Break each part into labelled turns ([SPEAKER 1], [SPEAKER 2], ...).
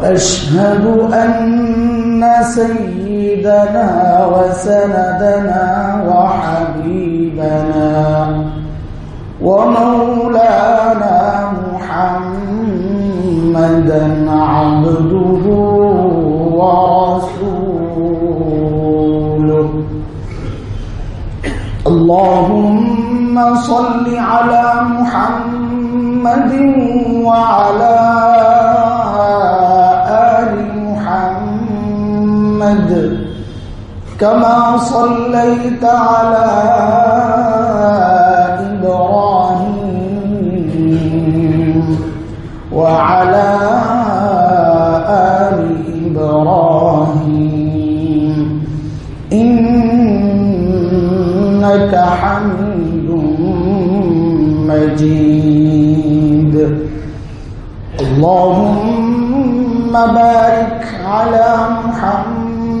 [SPEAKER 1] وأشهد أن سيدنا وسندنا وحبيبنا ومولانا محمدا عبده ورسوله. اللهم صل على محمد وعلى كما صليت على إبراهيم وعلى آل إبراهيم. إنك حميد مجيد. اللهم بارك على محمد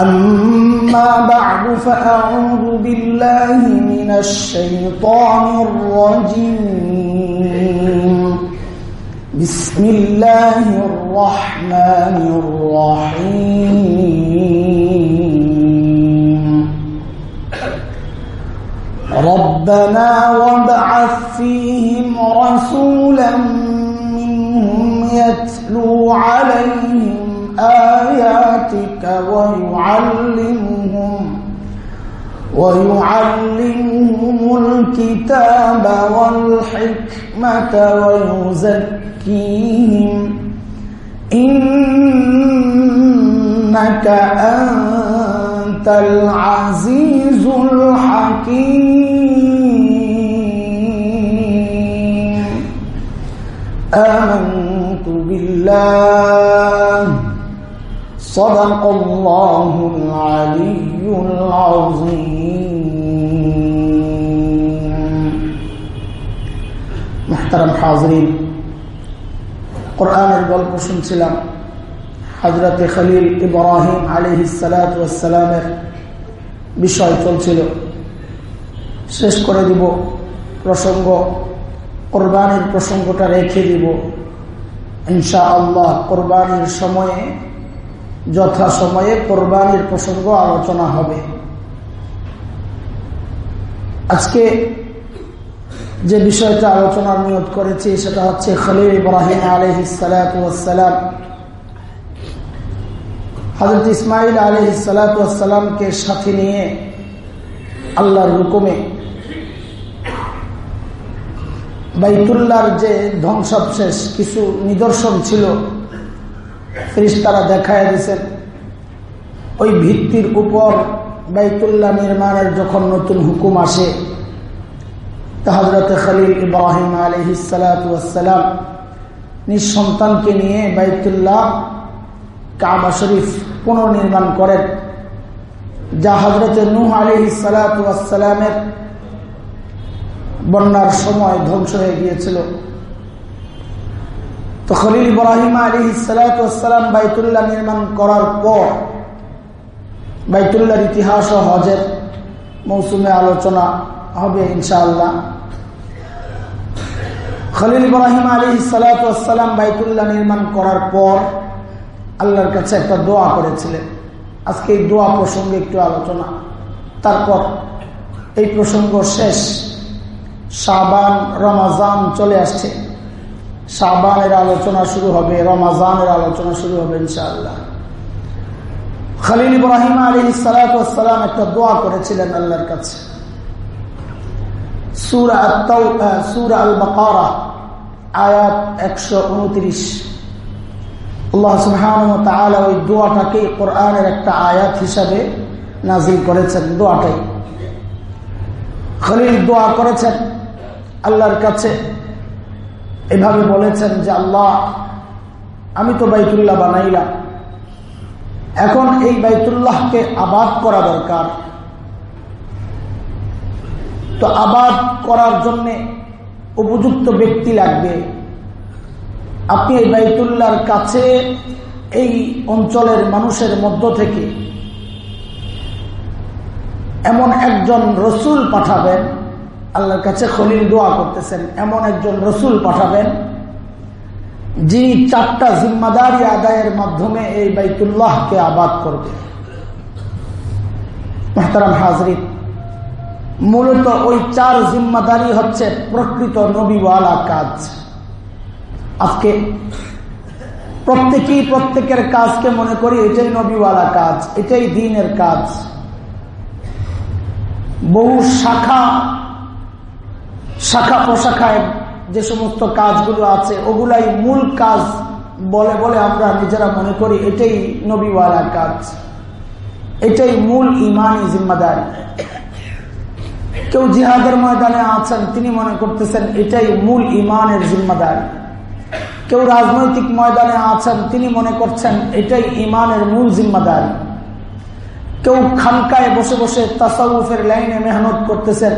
[SPEAKER 1] أما بعد فأعوذ بالله من الشيطان الرجيم. بسم الله الرحمن الرحيم. ربنا وابعث فيهم رسولا منهم يتلو عليهم آياتك ويعلمهم ويعلمهم الكتاب والحكمة ويزكيهم إنك أنت العزيز الحكيم. آمنت بالله صدق الله العلي العظيم محترم حاضرين কোরআনের গল্প শুনছিলাম হজরতে খলিল ইব্রাহিম আলহ সালাতামের বিষয় চলছিল শেষ করে দিব প্রসঙ্গ কোরবানির প্রসঙ্গটা রেখে দিব ইনশা আল্লাহ কোরবানির সময়ে যথা সময়ে কোরবানির প্রসঙ্গ আলোচনা হবে। আজকে যে বিষয়টা আলোচনার নিয়োগ করেছি, সেটা হচ্ছে খলিল ইব্রাহিম আলহ সালাম। হজরত ইসমাইল আলহ সালাতামকে সাথে নিয়ে আল্লাহর হুকুমে বাইতুল্লাহর যে ধ্বংসাবশেষ, কিছু নিদর্শন ছিল ফিরিস্তারা দেখায় দিয়েছেন, ওই ভিত্তির উপর বাইতুল্লাহ নির্মাণের যখন নতুন হুকুম আসে ইব্রাহিম নিয়ে বাইতুল্লাহ কাবা শরীফ পুনর্নির্মাণ করেন, যা হজরত নূহ বন্যার সময় ধ্বংস হয়ে গিয়েছিল। তো খলিল ইব্রাহিম আলী সালাম বাইতুল্লাহ নির্মাণ করার পর বাইতুল্লাহর ইতিহাস ও হজের মৌসুমে আলোচনা হবে ইনশাআল্লাহ। খলিল ইব্রাহিম আলী সালাম বাইতুল্লাহ নির্মাণ করার পর আল্লাহর কাছে একটা দোয়া করেছিলেন। আজকে এই দোয়া প্রসঙ্গে একটু আলোচনা। তারপর এই প্রসঙ্গ শেষ। সাবান রমাজান চলে আসছে। শাবানের আলোচনা শুরু হবে, রমাজানের আলোচনা শুরু হবে, ইনশাআল্লাহ। খালিল ইব্রাহিম আলী সালাম একটা দোয়া করেছিলেন আল্লাহর কাছে। সুরা আল আয়াত একশো উনত্রিশ। ওই একটা আয়াত হিসাবে করেছেন। খলিল দোয়া করেছেন আল্লাহর কাছে। এভাবে বলেছেন যে, আল্লাহ, আমি তো বাইতুল্লাহ বানাইলাম। এখন এই বাইতুল্লাহকে আবাদ করা দরকার। তো আবাদ করার জন্যে উপযুক্ত ব্যক্তি লাগবে। আপনি এই বাইতুল্লাহর কাছে এই অঞ্চলের মানুষের মধ্য থেকে এমন একজন রসুল পাঠাবেন আল্লাহর কাছে খলিল দোয়া করতেছেন। এমন একজন রসুল পাঠাবেন, যিনি চারটা জিম্মাদারি আদায়ের মাধ্যমে এই বাইতুল্লাহকে আবাদ করবে। মেহতারাম হাজরিত মূলত ওই চার জিম্মাদারি হচ্ছে প্রকৃত নবীওয়ালা কাজ। আজকে প্রত্যেকেই প্রত্যেকের কাজকে মনে করি এটাই নবীওয়ালা কাজ, এটাই দিনের কাজ। বহু শাখা শাখা প্রশাখায় যে সমস্ত কাজগুলো আছে, ওগুলাই মূল কাজ বলে বলে আমরা নিজেরা মনে করি, এটাই নবীওয়ালা কাজ। এটাই মূল ইমানি জিম্মাদারি। কেউ জিহাদের ময়দানে আছেন, তিনি মনে করতেছেন এটাই মূল ইমানের জিম্মাদারি। কেউ রাজনৈতিক ময়দানে আছেন, তিনি মনে করছেন এটাই ইমানের মূল জিম্মাদারি। কেউ খানকায় বসে বসে তাসাউফের লাইনে মেহনত করতেছেন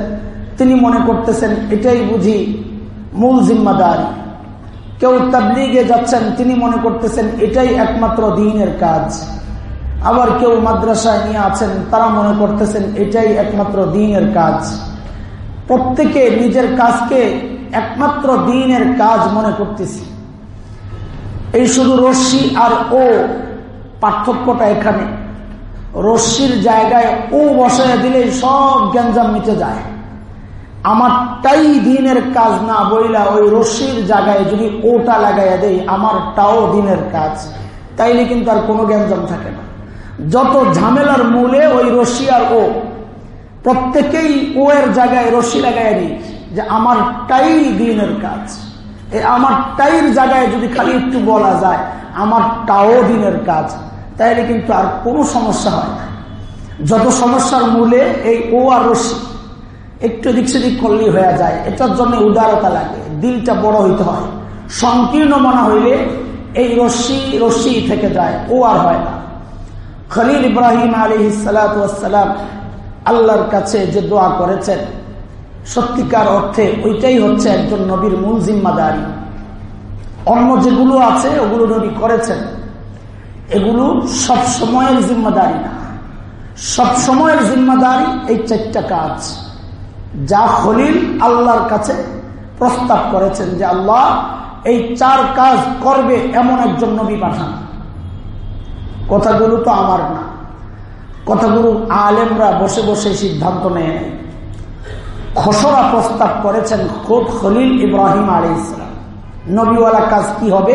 [SPEAKER 1] তিনি মনে করতেছেন, এটাই বুঝি মূল জিম্মাদারি। কেউ তাবলিগে যাচ্ছেন, তিনি মনে করতেছেন, এটাই একমাত্র দিনের কাজ। আবার কেউ মাদ্রাসায় নিয়ে আছেন, তারা মনে করতেছেন, এটাই একমাত্র দিনের কাজ। প্রত্যেকে নিজের কাজকে একমাত্র দিনের কাজ মনে করতেছি। এই শুধু রশ্মি আর ও পার্থক্যটা এখানে। রশ্মির জায়গায় ও বসায় দিলে সব গ্যাঞ্জাম মিটে যায়। আমারটাই দিনের কাজ না বইলা ওই রশ্মির জায়গায় যদি ওটা লাগাইয়া দেয় আমারটাও দিনের কাজ। তাইলে কিন্তু আর কোনো গ্যাঞ্জাম থাকে না। যত ঝামেলার মূলে ওই রশি আর ও, প্রত্যেকেই ও এর জায়গায় রশি লাগাই দিই যে আমার আমারটাই দিনের কাজ। এই আমারটাইর জায়গায় যদি খালি একটু বলা যায় আমার আমারটাও দিনের কাজ, তাইলে কিন্তু আর কোনো সমস্যা হয় না। যত সমস্যার মূলে এই ও আর রশি একটু দিক সেদিক করলেই হয়ে যায়। এটার জন্য উদারতা লাগে, দিলটা বড় হইতে হয়। সংকীর্ণ মনে হইলে এই রশ্মি রশ্মি থেকে যায়, ও আর হয় না। খলিল ইব্রাহিম আলী সালাম আল্লাহর কাছে যে দোয়া করেছেন, সত্যিকার অর্থে ওইটাই হচ্ছে একজন নবীর মূল জিম্মাদারি। অন্য যেগুলো আছে, ওগুলো নবী করেছেন। এগুলো সব সময়ের জিম্মাদারি না। সব সময়ের জিম্মাদারি এই চারটা কাজ। যা খলিল আল্লাহর কাছে প্রস্তাব করেছেন যে আল্লাহ এই চার কাজ করবে এমন একজন নবী পাঠান। কথাগুলো তো আমার না। কথাগুলো আলেমরা বসে বসে সিদ্ধান্ত নেয় খসড়া প্রস্তাব করেছেন খোদ খলিল ইব্রাহিম আলী ইসলাম নবীওয়ালা কাজ কি হবে?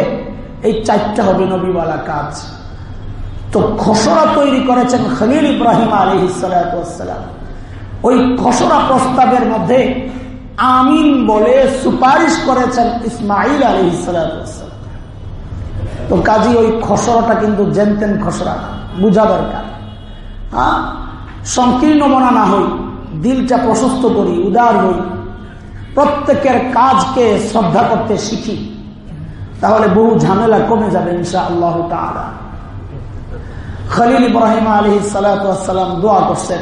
[SPEAKER 1] এই চারটা হবে নবীওয়ালা কাজ। তো খসড়া তৈরি করেছেন খলিল ইব্রাহিম আলী ইসালাম ওই খসড়া প্রস্তাবের মধ্যে আমিন বলে সুপারিশ করেছেন ইসমাইল আলী ইসালাম তো কাজী ওই খসড়াটা কিন্তু জেনতেন খসড়া বুঝা দরকার। হ্যাঁ? সংকীর্ণ মনা না হই, দিলটা প্রশস্ত করি, উদার হই, প্রত্যেকের কাজকে শ্রদ্ধা করতে শিখি, তাহলে বহু ঝামেলা কমে যাবে ইনশা আল্লাহ খলিল ইব্রাহিম আলী সালাম দোয়া করছেন।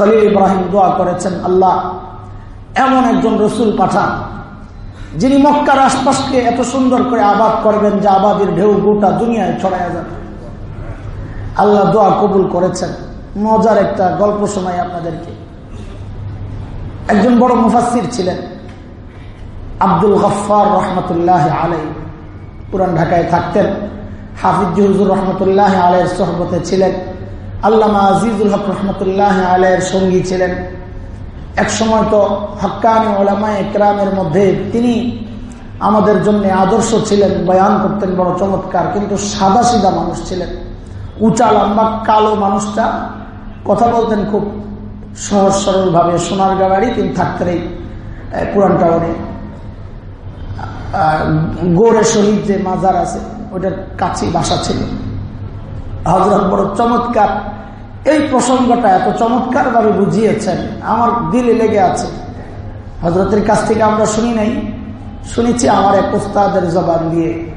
[SPEAKER 1] খালিল ইব্রাহিম দোয়া করেছেন, আল্লাহ, এমন একজন রসুল পাঠান, যিনি মক্কার আশপাশকে এত সুন্দর করে আবাদ করবেন যে আবাদের ঢেউ গোটা দুনিয়ায় ছড়াইয়া যাবে। আল্লাহ দোয়া কবুল করেছেন। মজার একটা গল্প শোনাই আপনাদেরকে। একজন বড় মুফাসির ছিলেন, আব্দুল গফার রহমতুল্লাহ আলাই পুরান ঢাকায় থাকতেন। হাফিজ রহমতুল্লাহ আলাই সহবতে ছিলেন। আল্লামা আজিজুল হক রহমতুল্লাহ আলের সঙ্গী ছিলেন। এক সময় তো হক্কানি ওলামা একরামের মধ্যে তিনি আমাদের জন্য আদর্শ ছিলেন, বয়ান করতেন, বড় চমৎকার, কিন্তু সাদা সিদা মানুষ ছিলেন। উঁচা, লম্বা, কালো মানুষটা, কথা বলতেন খুব সহজ সরল ভাবে সোনার গাড়ি তিনি থাকতেন এই পুরান টাউনে। গোড়ে শহীদ যে মাজার আছে ওইটার কাছেই বাসা ছিল। হজরত বড় চমৎকার। এই প্রসঙ্গটা এত চমৎকার ভাবে বুঝিয়েছেন, আমার দিলে লেগে আছে। হজরতের কাছ থেকে আমরা শুনি নাই। শুনেছি আমার এক ওস্তাদের জবান দিয়ে।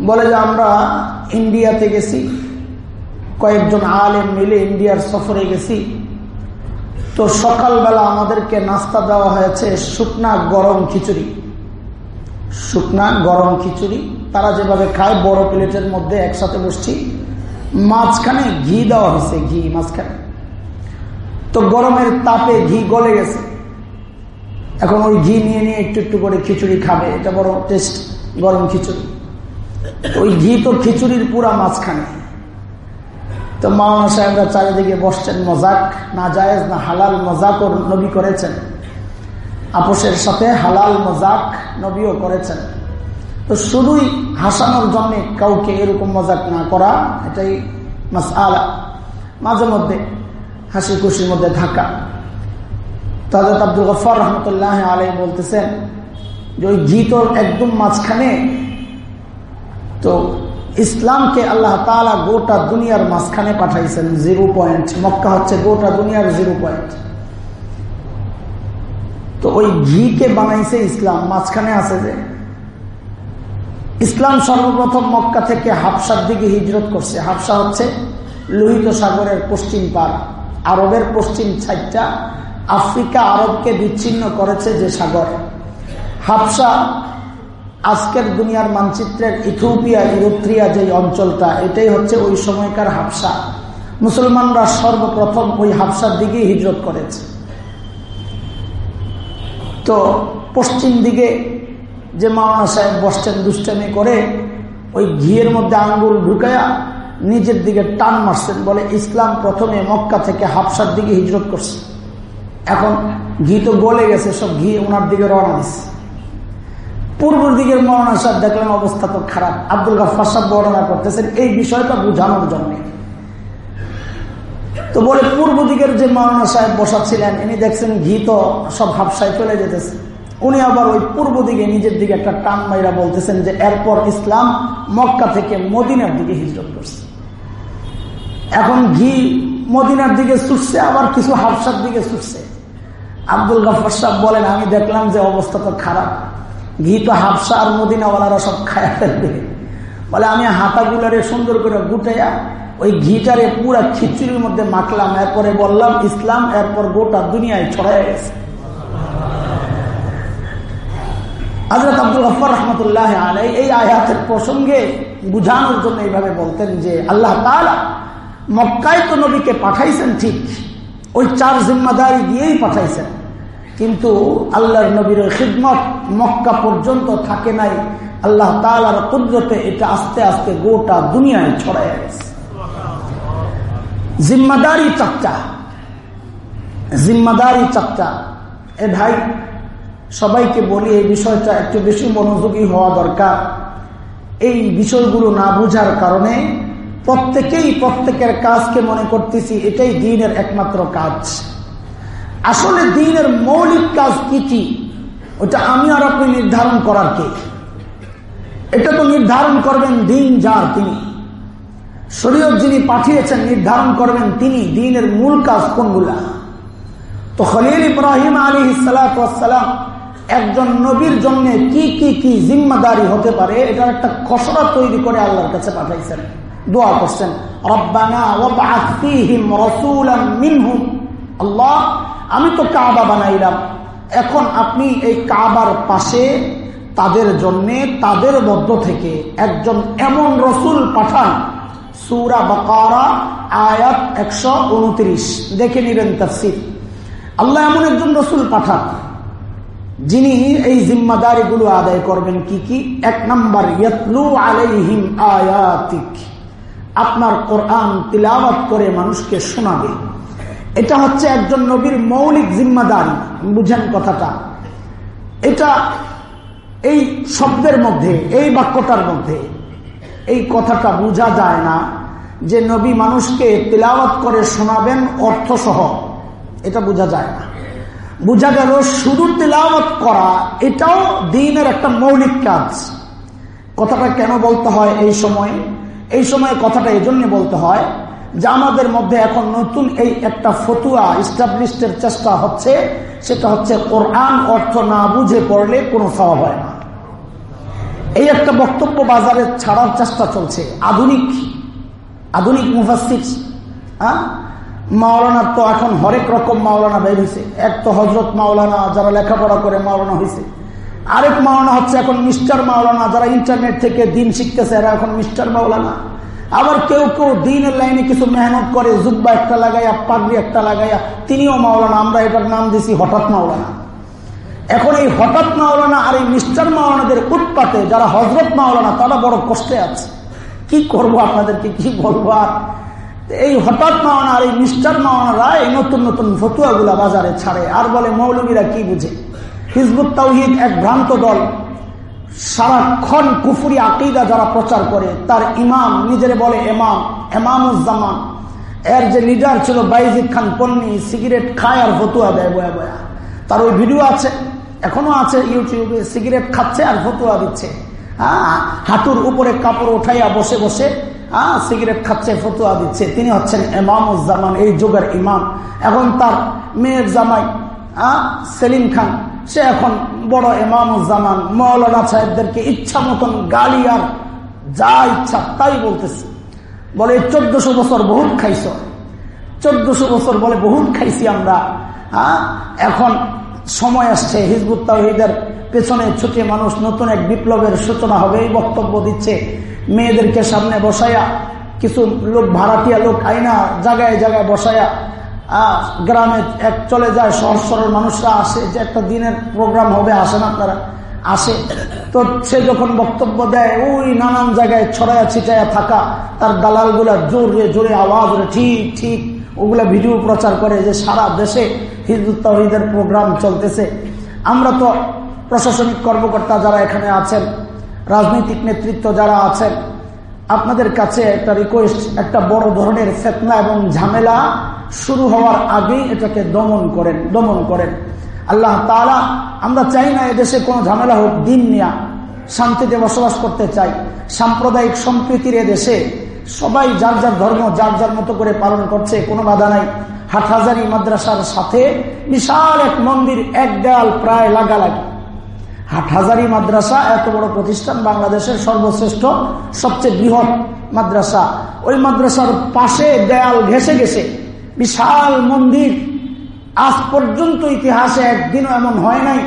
[SPEAKER 1] বলে যে, আমরা ইন্ডিয়াতে গেছি, কয়েকজন আলেম মিলে ইন্ডিয়ার সফরে গেছি। তো সকালবেলা আমাদেরকে নাস্তা দেওয়া হয়েছে শুকনা গরম খিচুড়ি। শুকনা গরম খিচুড়ি। তারা যেভাবে খায়, বড় প্লেটের মধ্যে একসাথে বসছি। মাঝখানে ঘি দেওয়া হয়েছে, ঘি মাঝখানে। তো গরমের তাপে ঘি গলে গেছে। এখন ওই ঘি নিয়ে নিয়ে একটু একটু করে খিচুড়ি খাবে, এটা বড় টেস্ট গরম খিচুড়ি। ওই ঘি তো খিচুড়ির পুরা মাঝখানে। তো মাওনা সাহেবরা চারিদিকে বসছেন, মজাক, না জায়েজ, না হালাল মজাক নবী করেছেন। আপোষের সাথে হালাল মজাক নবীও করেছেন। তো শুধুই হাসানোর জন্য কাউকে এরকম মজাক না করা, এটাই মাস আলা মাঝে মধ্যে হাসি খুশির মধ্যে থাকা তাদের আব্দুল গফার রহমতুল্লাহ আলাই বলতেছেন যে ওই তো একদম মাঝখানে, তো ইসলামকে আল্লাহ তালা গোটা দুনিয়ার মাঝখানে পাঠাইছেন, জিরো পয়েন্ট। মক্কা হচ্ছে গোটা দুনিয়ার জিরো পয়েন্ট। তো ওই ঘিকে বানাইছে ইসলাম, মাঝখানে আছে যে ইসলাম সর্বপ্রথম মক্কা থেকে হাফসার দিকে হিজরত করছে। হাফসা হচ্ছে লোহিত সাগরের পশ্চিম পার। আরবের পশ্চিম সাইডটা আফ্রিকা আরবকে বিচ্ছিন্ন করেছে যে সাগর। হাফসা আজকের দুনিয়ার মানচিত্রের ইথোপিয়া ইউরোত্রিয়া যে অঞ্চলটা, এটাই হচ্ছে ওই সময়কার হাফসা। মুসলমানরা সর্বপ্রথম ওই হাফসার দিকে হিজরত করেছে। তো পশ্চিম দিকে যে মাওনা সাহেব বসছেন দুষ্টামি করে, ওই ঘিয়ের মধ্যে আঙ্গুল ঢুকায়া নিজের দিকে টান মারছেন, বলে ইসলাম প্রথমে মক্কা থেকে হাফসার দিকে হিজরত করছে। এখন ঘি তো গলে গেছে, সব ঘি ওনার দিকে রওনা দিচ্ছে পূর্ব দিকের মৌলানা সাহেব দেখলেন অবস্থা তো খারাপ। আব্দুল গাফার সাহেব বর্ণনা করতেছেন, এই বিষয়টা বোঝানোর জন্য। তো বলে পূর্ব দিকের যে মৌলানা সাহেব বসা ছিলেন ইনি দেখছেন ঘি তো সব হাফসায় চলে যেতেছে। উনি আবার ওই পূর্ব দিকে, নিজের দিকে একটা টান মাইরা বলতেছেন যে এরপর ইসলাম মক্কা থেকে মদিনার দিকে হিজরত করছে। এখন ঘি মদিনার দিকে ছুটছে, আবার কিছু হাফসার দিকে ছুটছে। আব্দুল গাফার সাহেব বলেন, আমি দেখলাম যে অবস্থা তো খারাপ। ঘি তো হাফসা আর মদিনাওয়ালারা সব খায়া ফেলবে। বলে, আমি হাতাগুলারে সুন্দর করে গুটাইয়া ওই ঘিটারে পুরা খিচুড়ির মধ্যে মাখলাম, এরপরে বললাম, ইসলাম এরপর গোটা দুনিয়ায় ছড়াই গেছে। হজরত আব্দুল গফর রহমতুল্লাহ আলাই এই আয়াতের প্রসঙ্গে বুঝানোর জন্য এইভাবে বলতেন যে আল্লাহ তালা মক্কায় তো নবীকে পাঠাইছেন ঠিক, ওই চার জিম্মাদারি দিয়েই পাঠাইছেন। কিন্তু আল্লাহর নবীর খিদমত মক্কা পর্যন্ত থাকে নাই। আল্লাহ তালার কুদরতে এটা আস্তে আস্তে গোটা দুনিয়ায় ছড়াই গেছে। জিম্মাদারি চারটা জিম্মাদারি চারটা এ ভাই সবাইকে বলি, এই বিষয়টা একটু বেশি মনোযোগী হওয়া দরকার। এই বিষয়গুলো না বুঝার কারণে প্রত্যেকেই প্রত্যেকের কাজকে মনে করতেছি, এটাই দিনের একমাত্র কাজ। আসলে দিনের মৌলিক কাজ কি কি? ওটা আমি আর আপনি নির্ধারণ করার কে? এটা তো নির্ধারণ করবেন দিন যার তিনি। শরীয়ত যিনি পাঠিয়েছেন, নির্ধারণ করবেন তিনি দিনের মূল কাজ কোনগুলা? তো খলিল ইব্রাহিম আলী সালাম একজন নবীর জন্য কি কি কি জিম্মাদারি হতে পারে, এটার একটা খসড়া তৈরি করে আল্লাহর কাছে পাঠাইছেন। দোয়া করছেন আল্লাহ, আমি তো কাবা বানাইলাম। এখন আপনি এই কাবার পাশে তাদের জন্য, তাদের মধ্য থেকে একজন এমন রসুল পাঠান। সুরা বাকারা, আয়াত একশো উনত্রিশ। দেখে নিবেন তফসির। আল্লাহ এমন একজন রসুল পাঠান যিনি এই জিম্মাদারি গুলো আদায় করবেন কি কি? এক নম্বর আপনার কোরআন তিলাওয়াত করে মানুষকে শোনাবে। এটা হচ্ছে একজন নবীর মৌলিক জিম্মাদারি। বুঝেন কথাটা। এটা এই শব্দের মধ্যে, এই বাক্যটার মধ্যে, এই কথাটা বোঝা যায় না যে নবী মানুষকে তিলাওয়াত করে শোনাবেন অর্থসহ। এটা বোঝা যায় না। বোঝা গেল শুধু তিলাওয়াত করা, এটাও দিনের একটা মৌলিক কাজ। কথাটা কেন বলতে হয় এই সময়ে? এই সময়ে কথাটা এই জন্য বলতে হয় যে আমাদের মধ্যে এখন নতুন এই একটা ফতুয়া ইস্টাবলিশের চেষ্টা হচ্ছে, সেটা হচ্ছে কোরআন অর্থ না বুঝে পড়লে কোনো স্বভাব হয় না। এই একটা বক্তব্য বাজারে ছাড়ার চেষ্টা চলছে। আধুনিক আধুনিক মুফাসিক হ্যাঁ? মাওলানার তো এখন হরেক রকম মাওলানা বের হয়েছে এক তো হজরত মাওলানা যারা লেখাপড়া করে মাওলানা হয়েছে আরেক মাওলানা হচ্ছে এখন মিস্টার মাওলানা যারা ইন্টারনেট থেকে দিন শিখতেছে, এরা এখন মিস্টার মাওলানা। আবার কেউ কেউ দিনের লাইনে কিছু মেহনত করে, জুব্বা একটা লাগাইয়া, পাগড়ি একটা লাগাইয়া, তিনিও মাওলানা, আমরা এটার নাম দিছি হঠাৎ মাওলানা। এখন এই হঠাৎ মাওলানা আর এই মিস্টার মাওলানাদের উৎপাতে যারা হজরত মাওলানা, তারা বড় কষ্টে আছে। কি করব আপনাদেরকে, কি বলব আর? এই হঠাৎ মাওলানা আর এই মিস্টার মাওলানারা এই নতুন নতুন ফতুয়াগুলা বাজারে ছাড়ে। আর বলে, মৌলবীরা কি বুঝে? হিজবুত তাহিদ এক ভ্রান্ত দল। সারাক্ষণ কুফুরি আকিদা যারা প্রচার করে, তার ইমাম নিজের বলে এমাম, এমামুজ্জামান। এর যে লিডার ছিল বাইজিদ খান পন্নি, সিগারেট খায় আর ফতুয়া দেয় বয়া বয়া। তার ওই ভিডিও আছে, এখনও আছে ইউটিউবে, সিগারেট খাচ্ছে আর ফতুয়া দিচ্ছে। হ্যাঁ হাঁটুর উপরে কাপড় উঠাইয়া বসে বসে হ্যাঁ সিগারেট খাচ্ছে, ফতুয়া দিচ্ছে। তিনি হচ্ছেন এমামুজ্জামান এই যুগের ইমাম। এখন তার মেয়ের জামাই হ্যাঁ সেলিম খান, সে এখন বড় এমামুজ্জামান মৌলানা সাহেবদেরকে ইচ্ছা মতন গালি আর যা ইচ্ছা তাই বলতেছে। বলে, চোদ্দশো বছর বহুত খাইছ। চোদ্দশো বছর বলে বহুত খাইছি আমরা। হ্যাঁ এখন সময় আসছে, হিজবুত তাহিদের পেছনে ছুটে মানুষ নতুন এক বিপ্লবের সূচনা হবে, এই বক্তব্য দিচ্ছে। মেয়েদেরকে সামনে বসাইয়া কিছু লোক ভাড়াটিয়া লোক আইনা জায়গায় জায়গায় বসাইয়া গ্রামে এক চলে যায় সহজ সরল মানুষরা আসে, যে একটা দিনের প্রোগ্রাম হবে আসেন আপনারা আসে। তো সে যখন বক্তব্য দেয়, ওই নানান জায়গায় ছড়াইয়া ছিটাইয়া থাকা, তার দালালগুলা জোরে জোরে আওয়াজ ঠিক ঠিক, ওগুলা ভিডিও প্রচার করে যে সারা দেশে হিজবুত তহিদের প্রোগ্রাম চলতেছে। আমরা তো প্রশাসনিক কর্মকর্তা যারা এখানে আছেন রাজনৈতিক নেতৃত্ব যারা আছেন, আপনাদের কাছে একটা রিকোয়েস্ট একটা বড় ধরনের ফেতনা এবং ঝামেলা শুরু হওয়ার আগেই এটাকে দমন করেন দমন করেন। আল্লাহ তালা আমরা চাই না এদেশে কোনো ঝামেলা হোক, দিন নেয়া শান্তিতে বসবাস করতে চাই। সাম্প্রদায়িক সম্প্রীতির এদেশে সবাই যার যার ধর্ম, যার যার মতো করে পালন করছে, কোনো বাধা নাই। হাটহাজারি মাদ্রাসার সাথে বিশাল এক মন্দির, এক দেয়াল প্রায় লাগালাগি হাটহাজারি মাদ্রাসা, এত বড় প্রতিষ্ঠান বাংলাদেশের সর্বশ্রেষ্ঠ, সবচেয়ে বৃহৎ মাদ্রাসা। ওই মাদ্রাসার পাশে দেয়াল ঘেসে গেছে। বিশাল মন্দির। আজ পর্যন্ত ইতিহাসে একদিনও এমন হয় নাই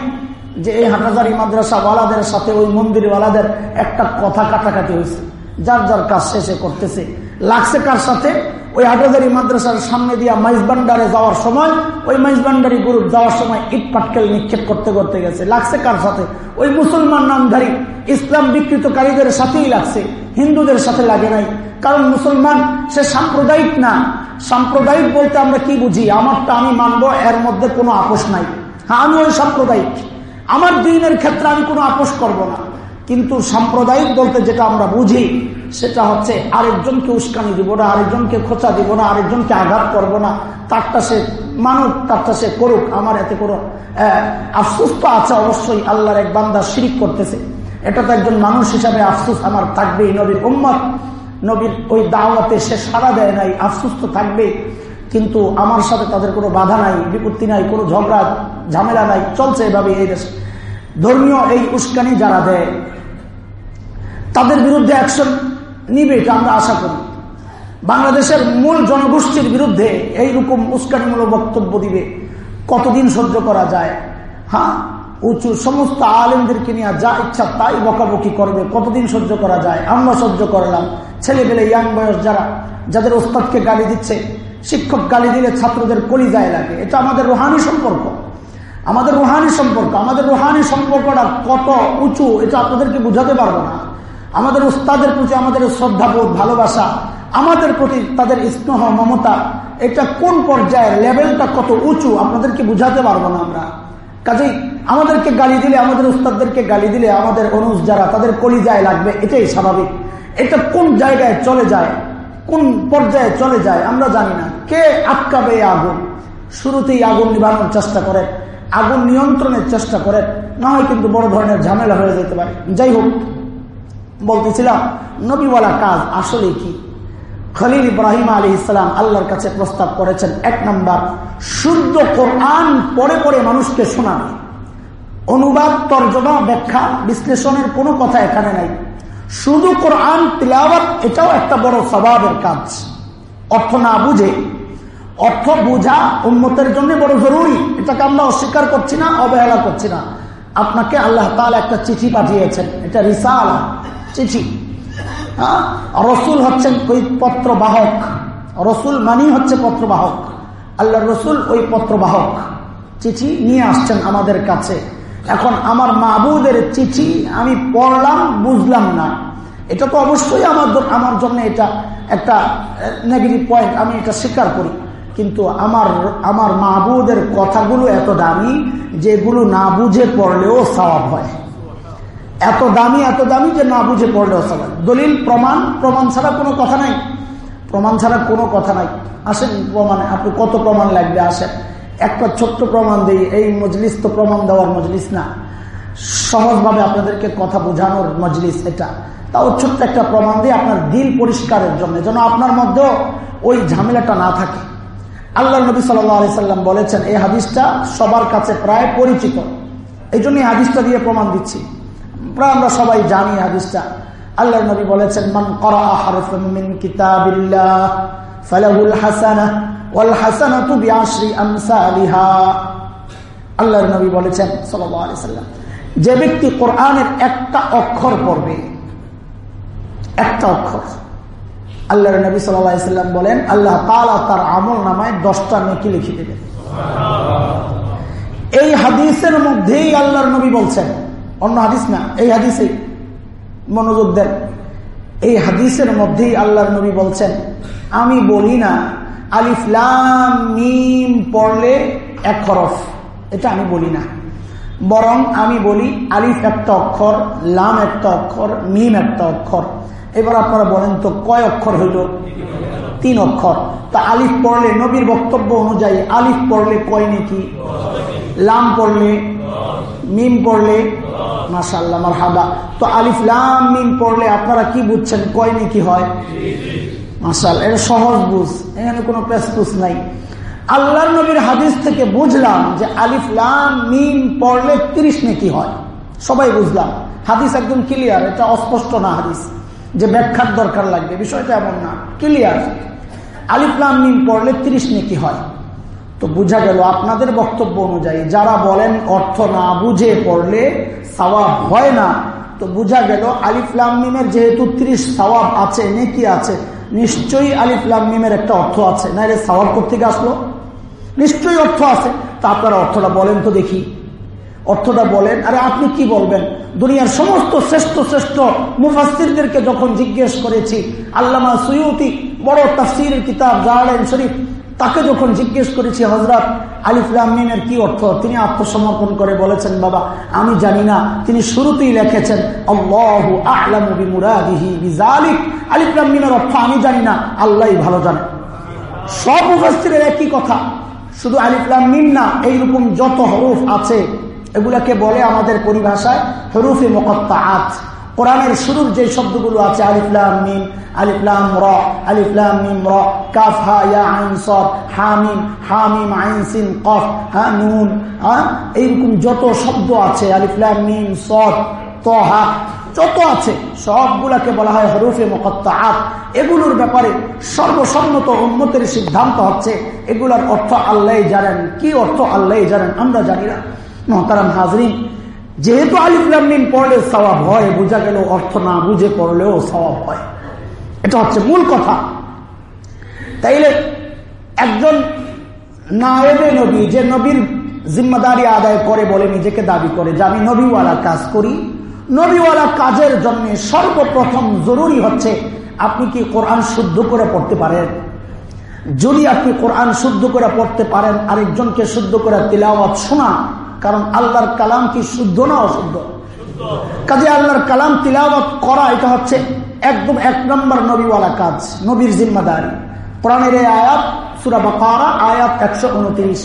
[SPEAKER 1] যে এই হাটাজারি মাদ্রাসা ওয়ালাদের সাথে ওই মন্দির ওয়ালাদের একটা কথা কাটাকাটি হয়েছে। যার যার কাজ শেষে করতেছে। লাগছে কার সাথে? ওই হাটাজারি মাদ্রাসার সামনে দিয়া মাইজবান্ডারে যাওয়ার সময়, ওই মাইজবান্ডারি গ্রুপ যাওয়ার সময় ইট পাটকেল নিক্ষেপ করতে করতে গেছে। লাগছে কার সাথে? ওই মুসলমান নামধারী, ইসলাম বিকৃতকারীদের সাথেই লাগছে। হিন্দুদের সাথে লাগে নাই। কারণ মুসলমান, সে সাম্প্রদায়িক না। সাম্প্রদায়িক বলতে আমরা কি বুঝি? আমারটা আমি মানব, এর মধ্যে কোনো আপোষ নাই। হ্যাঁ আমি ওই সাম্প্রদায়িক। আমার দিনের ক্ষেত্রে আমি কোনো আপোষ করব না। কিন্তু সাম্প্রদায়িক বলতে যেটা আমরা বুঝি, সেটা হচ্ছে আরেকজনকে উস্কানি দিব না, আরেকজনকে খোঁচা দিব না, আরেকজনকে আঘাত করব না। তারটা সে মানুক, তারটা সে করুক, আমার এতে কোনো আফসুস তো আছে অবশ্যই, আল্লাহর এক বান্দা শিরিক করতেছে। এটা তো একজন মানুষ হিসাবে আফসুস আমার থাকবেই, নবীর উম্মত। নবীর ওই দাওয়াতে সে সারা দেয় নাই, আফসুস তো থাকবে কিন্তু আমার সাথে তাদের কোনো বাধা নাই, বিপত্তি নাই, কোনো ঝগড়া, ঝামেলা নাই, চলছে এভাবে এই দেশে। ধর্মীয় এই উস্কানি যারা দেয়, তাদের বিরুদ্ধে অ্যাকশন নিবে এটা আমরা আশা করি। বাংলাদেশের মূল জনগোষ্ঠীর বিরুদ্ধে এইরকম উস্কানিমূলক বক্তব্য দিবে, কতদিন সহ্য করা যায়? হ্যাঁ উঁচু সমস্ত আলেমদেরকে নিয়ে যা ইচ্ছা তাই বকাবকি করবে, কতদিন সহ্য করা যায়? আমরা সহ্য করলাম। ছেলে পেলে ইয়াং বয়স যারা, যাদের ওস্তাদকে গালি দিচ্ছে, শিক্ষক গালি দিলে ছাত্রদের কলি যায় লাগে। এটা আমাদের রোহানি সম্পর্ক। আমাদের রোহানি সম্পর্ক, আমাদের রোহানি সম্পর্কটা কত উঁচু, এটা আপনাদেরকে বুঝাতে পারব না। আমাদের উস্তাদের প্রতি আমাদের শ্রদ্ধাবোধ, ভালোবাসা, আমাদের প্রতি তাদের স্নেহ, মমতা, এটা কোন পর্যায়ের, লেভেলটা কত উঁচু, আপনাদেরকে বুঝাতে পারব না আমরা। কাজেই আমাদেরকে গালি দিলে, আমাদের উস্তাদদেরকে গালি দিলে, আমাদের অনুষ যারা, তাদের কলিজায় লাগবে, এটাই স্বাভাবিক। এটা কোন জায়গায় চলে যায়, কোন পর্যায়ে চলে যায়, আমরা জানি না। কে আটকাবে আগুন? শুরুতেই আগুন নিবানোর চেষ্টা করে। আগুন নিয়ন্ত্রণের চেষ্টা করে, না হয় কিন্তু বড় ধরনের ঝামেলা হয়ে যেতে পারে। যাই হোক, বলতেছিলাম, নবীওয়ালা কাজ আসলে কি? খলিল ইব্রাহিম আলী ইসলাম আল্লাহর কাছে প্রস্তাব করেছেন, এক নম্বর, শুদ্ধ কোরআন পরে পরে মানুষকে শোনাবে। অনুবাদ, তর্জমা, ব্যাখ্যা, বিশ্লেষণের কোনো কথা এখানে নাই। শুধু কোরআন, তিলাওয়াত, এটাও একটা বড় স্বভাবের কাজ। অর্থ না বুঝে অর্থ বোঝা উন্মতের জন্য বড় জরুরি। এটাকে আমরা অস্বীকার করছি না, অবহেলা করছি না। আপনাকে আল্লাহ তাহলে একটা চিঠি পাঠিয়েছেন। এটা রিসাল, চিঠি। হ্যাঁ? রসুল হচ্ছেন ওই পত্র বাহক রসুল মানি হচ্ছে পত্র বাহক আল্লাহ রসুল ওই পত্র বাহক চিঠি নিয়ে আসছেন আমাদের কাছে। এখন আমার মাহবুদের চিঠি আমি পড়লাম, বুঝলাম না। এটা তো অবশ্যই আমার আমার জন্য এটা একটা নেগেটিভ পয়েন্ট আমি এটা স্বীকার করি। কিন্তু আমার আমার মাহবুদের কথাগুলো এত দামি যেগুলো না বুঝে পড়লেও স্বভাব হয়। এত দামি এত দামি যে না বুঝে পড়লেও স্বভাব দলিল, প্রমাণ প্রমাণ ছাড়া কোনো কথা নাই। প্রমাণ ছাড়া কোনো কথা নাই। আসেন প্রমাণে, আপনি কত প্রমাণ লাগবে, আসেন। একটা ছোট্ট প্রমাণ দিই, এই মজলিস তো প্রমাণ দেওয়ার মজলিস না। সহজভাবে আপনাদেরকে কথা বোঝানোর মজলিস এটা। তাও ছোট্ট একটা প্রমাণ দিয়ে আপনার দিল পরিষ্কারের জন্য। যেন আপনার মধ্যেও ওই ঝামেলাটা না থাকে। আল্লাহ নবী সাল্লাম বলেছেন, এই হাদিসটা সবার কাছে প্রায় পরিচিত। এই জন্য হাদিসটা দিয়ে প্রমাণ দিচ্ছি। প্রায় আমরা সবাই জানি হাদিসটা। আল্লাহ নবী বলেছেন, মান করা ফালাহুল আমসালিহা। আল্লাহর নবী বলেছেন যে ব্যক্তি কোরআনের একটা অক্ষর পড়বে, একটা অক্ষর আল্লাহ নবী সাল্লাম বলেন, আল্লাহ তালা তার আমল নামায় দশটা নেকি লিখে দেবেন। এই হাদিসের মধ্যেই আল্লাহর নবী বলছেন, অন্য হাদিস না, এই হাদিসে মনোযোগ দেন। এই হাদিসের মধ্যেই আল্লাহর নবী বলছেন, আমি বলি না আলিফলাম মিম পড়লে এক খরফ এটা আমি বলি না। বরং আমি বলি আলিফ একটা অক্ষর, লাম একটা অক্ষর, মিম একটা অক্ষর। এবার আপনারা বলেন তো, কয় অক্ষর হইল? তিন অক্ষর। তা আলিফ পড়লে নবীর বক্তব্য অনুযায়ী আলিফ পড়লে কয় নাকি? লাম পড়লে? মিম পড়লে? মাসাল্লাহ আমার হাবা তো আলিফ, লাম, মিম পড়লে আপনারা কি বুঝছেন? কয় নাকি হয়? মাসাল এটা সহজ বুঝ, এখানে কোনো পেসপুস নাই। আল্লাহ নবীর হাদিস থেকে বুঝলাম যে আলিফ, লাম, মিম পড়লে তিরিশ নাকি হয়। সবাই বুঝলাম। হাদিস একদম ক্লিয়ার এটা অস্পষ্ট না হাদিস। যে ব্যাখ্যার দরকার লাগবে, বিষয়টা এমন না ক্লিয়ার আলিফলাম মিম পড়লে তিরিশ নেকি হয়। তো বুঝা গেল আপনাদের বক্তব্য অনুযায়ী, যারা বলেন অর্থ না বুঝে পড়লে সওয়াব হয় না। তো বুঝা গেল আলিফলাম মিমের যেহেতু ত্রিশ সওয়াব আছে, নেকি আছে, নিশ্চয়ই আলিফলাম মিমের একটা অর্থ আছে। না এটা সওয়াব করতে আসলো? নিশ্চয়ই অর্থ আছে। তা আপনারা অর্থটা বলেন তো দেখি। অর্থটা বলেন, আরে আপনি কি বলবেন? দুনিয়ার সমস্ত শ্রেষ্ঠ শ্রেষ্ঠ মুফাসিরদেরকে যখন জিজ্ঞেস করেছি, আল্লামা সৈয়তি বড় তাফসিরের কিতাব জাহালাইন শরীফ, তাকে যখন জিজ্ঞেস করেছি হজরত আলিফুল্লামিনের কি অর্থ? তিনি আত্মসমর্পণ করে বলেছেন, বাবা, আমি জানি না। তিনি শুরুতেই লিখেছেন অর্থ আমি জানি না আল্লাহ ভালো জানে। সব উপস্থিতের একই কথা, শুধু আলিফুল্লামিন না, এইরকম যত হরুফ আছে এগুলাকে বলে আমাদের পরিভাষায় হরুফে মকত্তা আত কোরআনের শুরুর যে শব্দগুলো আছে আলিফলাম মিম আলিফলাম র আলিফলাম মিম, র, কাফ, হা, ইয়া, আইন সদ হামিম হামিম আইন, সিন, কফ, হা, নুন হ্যাঁ এইরকম যত শব্দ আছে আলিফলাম মিম সদ তহা যত আছে, সবগুলাকে বলা হয় হরুফে মকত্তাআত। এগুলোর ব্যাপারে সর্বসম্মত উন্নতির সিদ্ধান্ত হচ্ছে, এগুলার অর্থ আল্লাহ জানেন। কি অর্থ আল্লাহ জানেন, আমরা জানি না। মহতারাম হাজরিন, যেহেতু আলিফলামিন পড়লে স্বভাব হয়, বোঝা গেল অর্থ না বুঝে পড়লেও স্বভাব হয়। এটা হচ্ছে মূল কথা। তাইলে একজন নায়েবে নবী, যে নবীর জিম্মাদারি আদায় করে বলে নিজেকে দাবি করে যে আমি নবীওয়ালা কাজ করি, নবীওয়ালা কাজের জন্য সর্বপ্রথম জরুরি হচ্ছে আপনি কি কোরআন শুদ্ধ করে পড়তে পারেন? যদি আপনি কোরআন শুদ্ধ করে পড়তে পারেন, আরেকজনকে শুদ্ধ করে তিলাওয়াত শোনা কারণ আল্লাহর কালাম কি শুদ্ধ না অশুদ্ধ? কাজে আল্লাহর কালাম তিলাওয়াত করা, এটা হচ্ছে একদম এক নম্বর নবীওয়ালা কাজ, নবীর জিম্মাদারি। কোরআনের আয়াত, সুরা আয়াত একশো উনত্রিশ।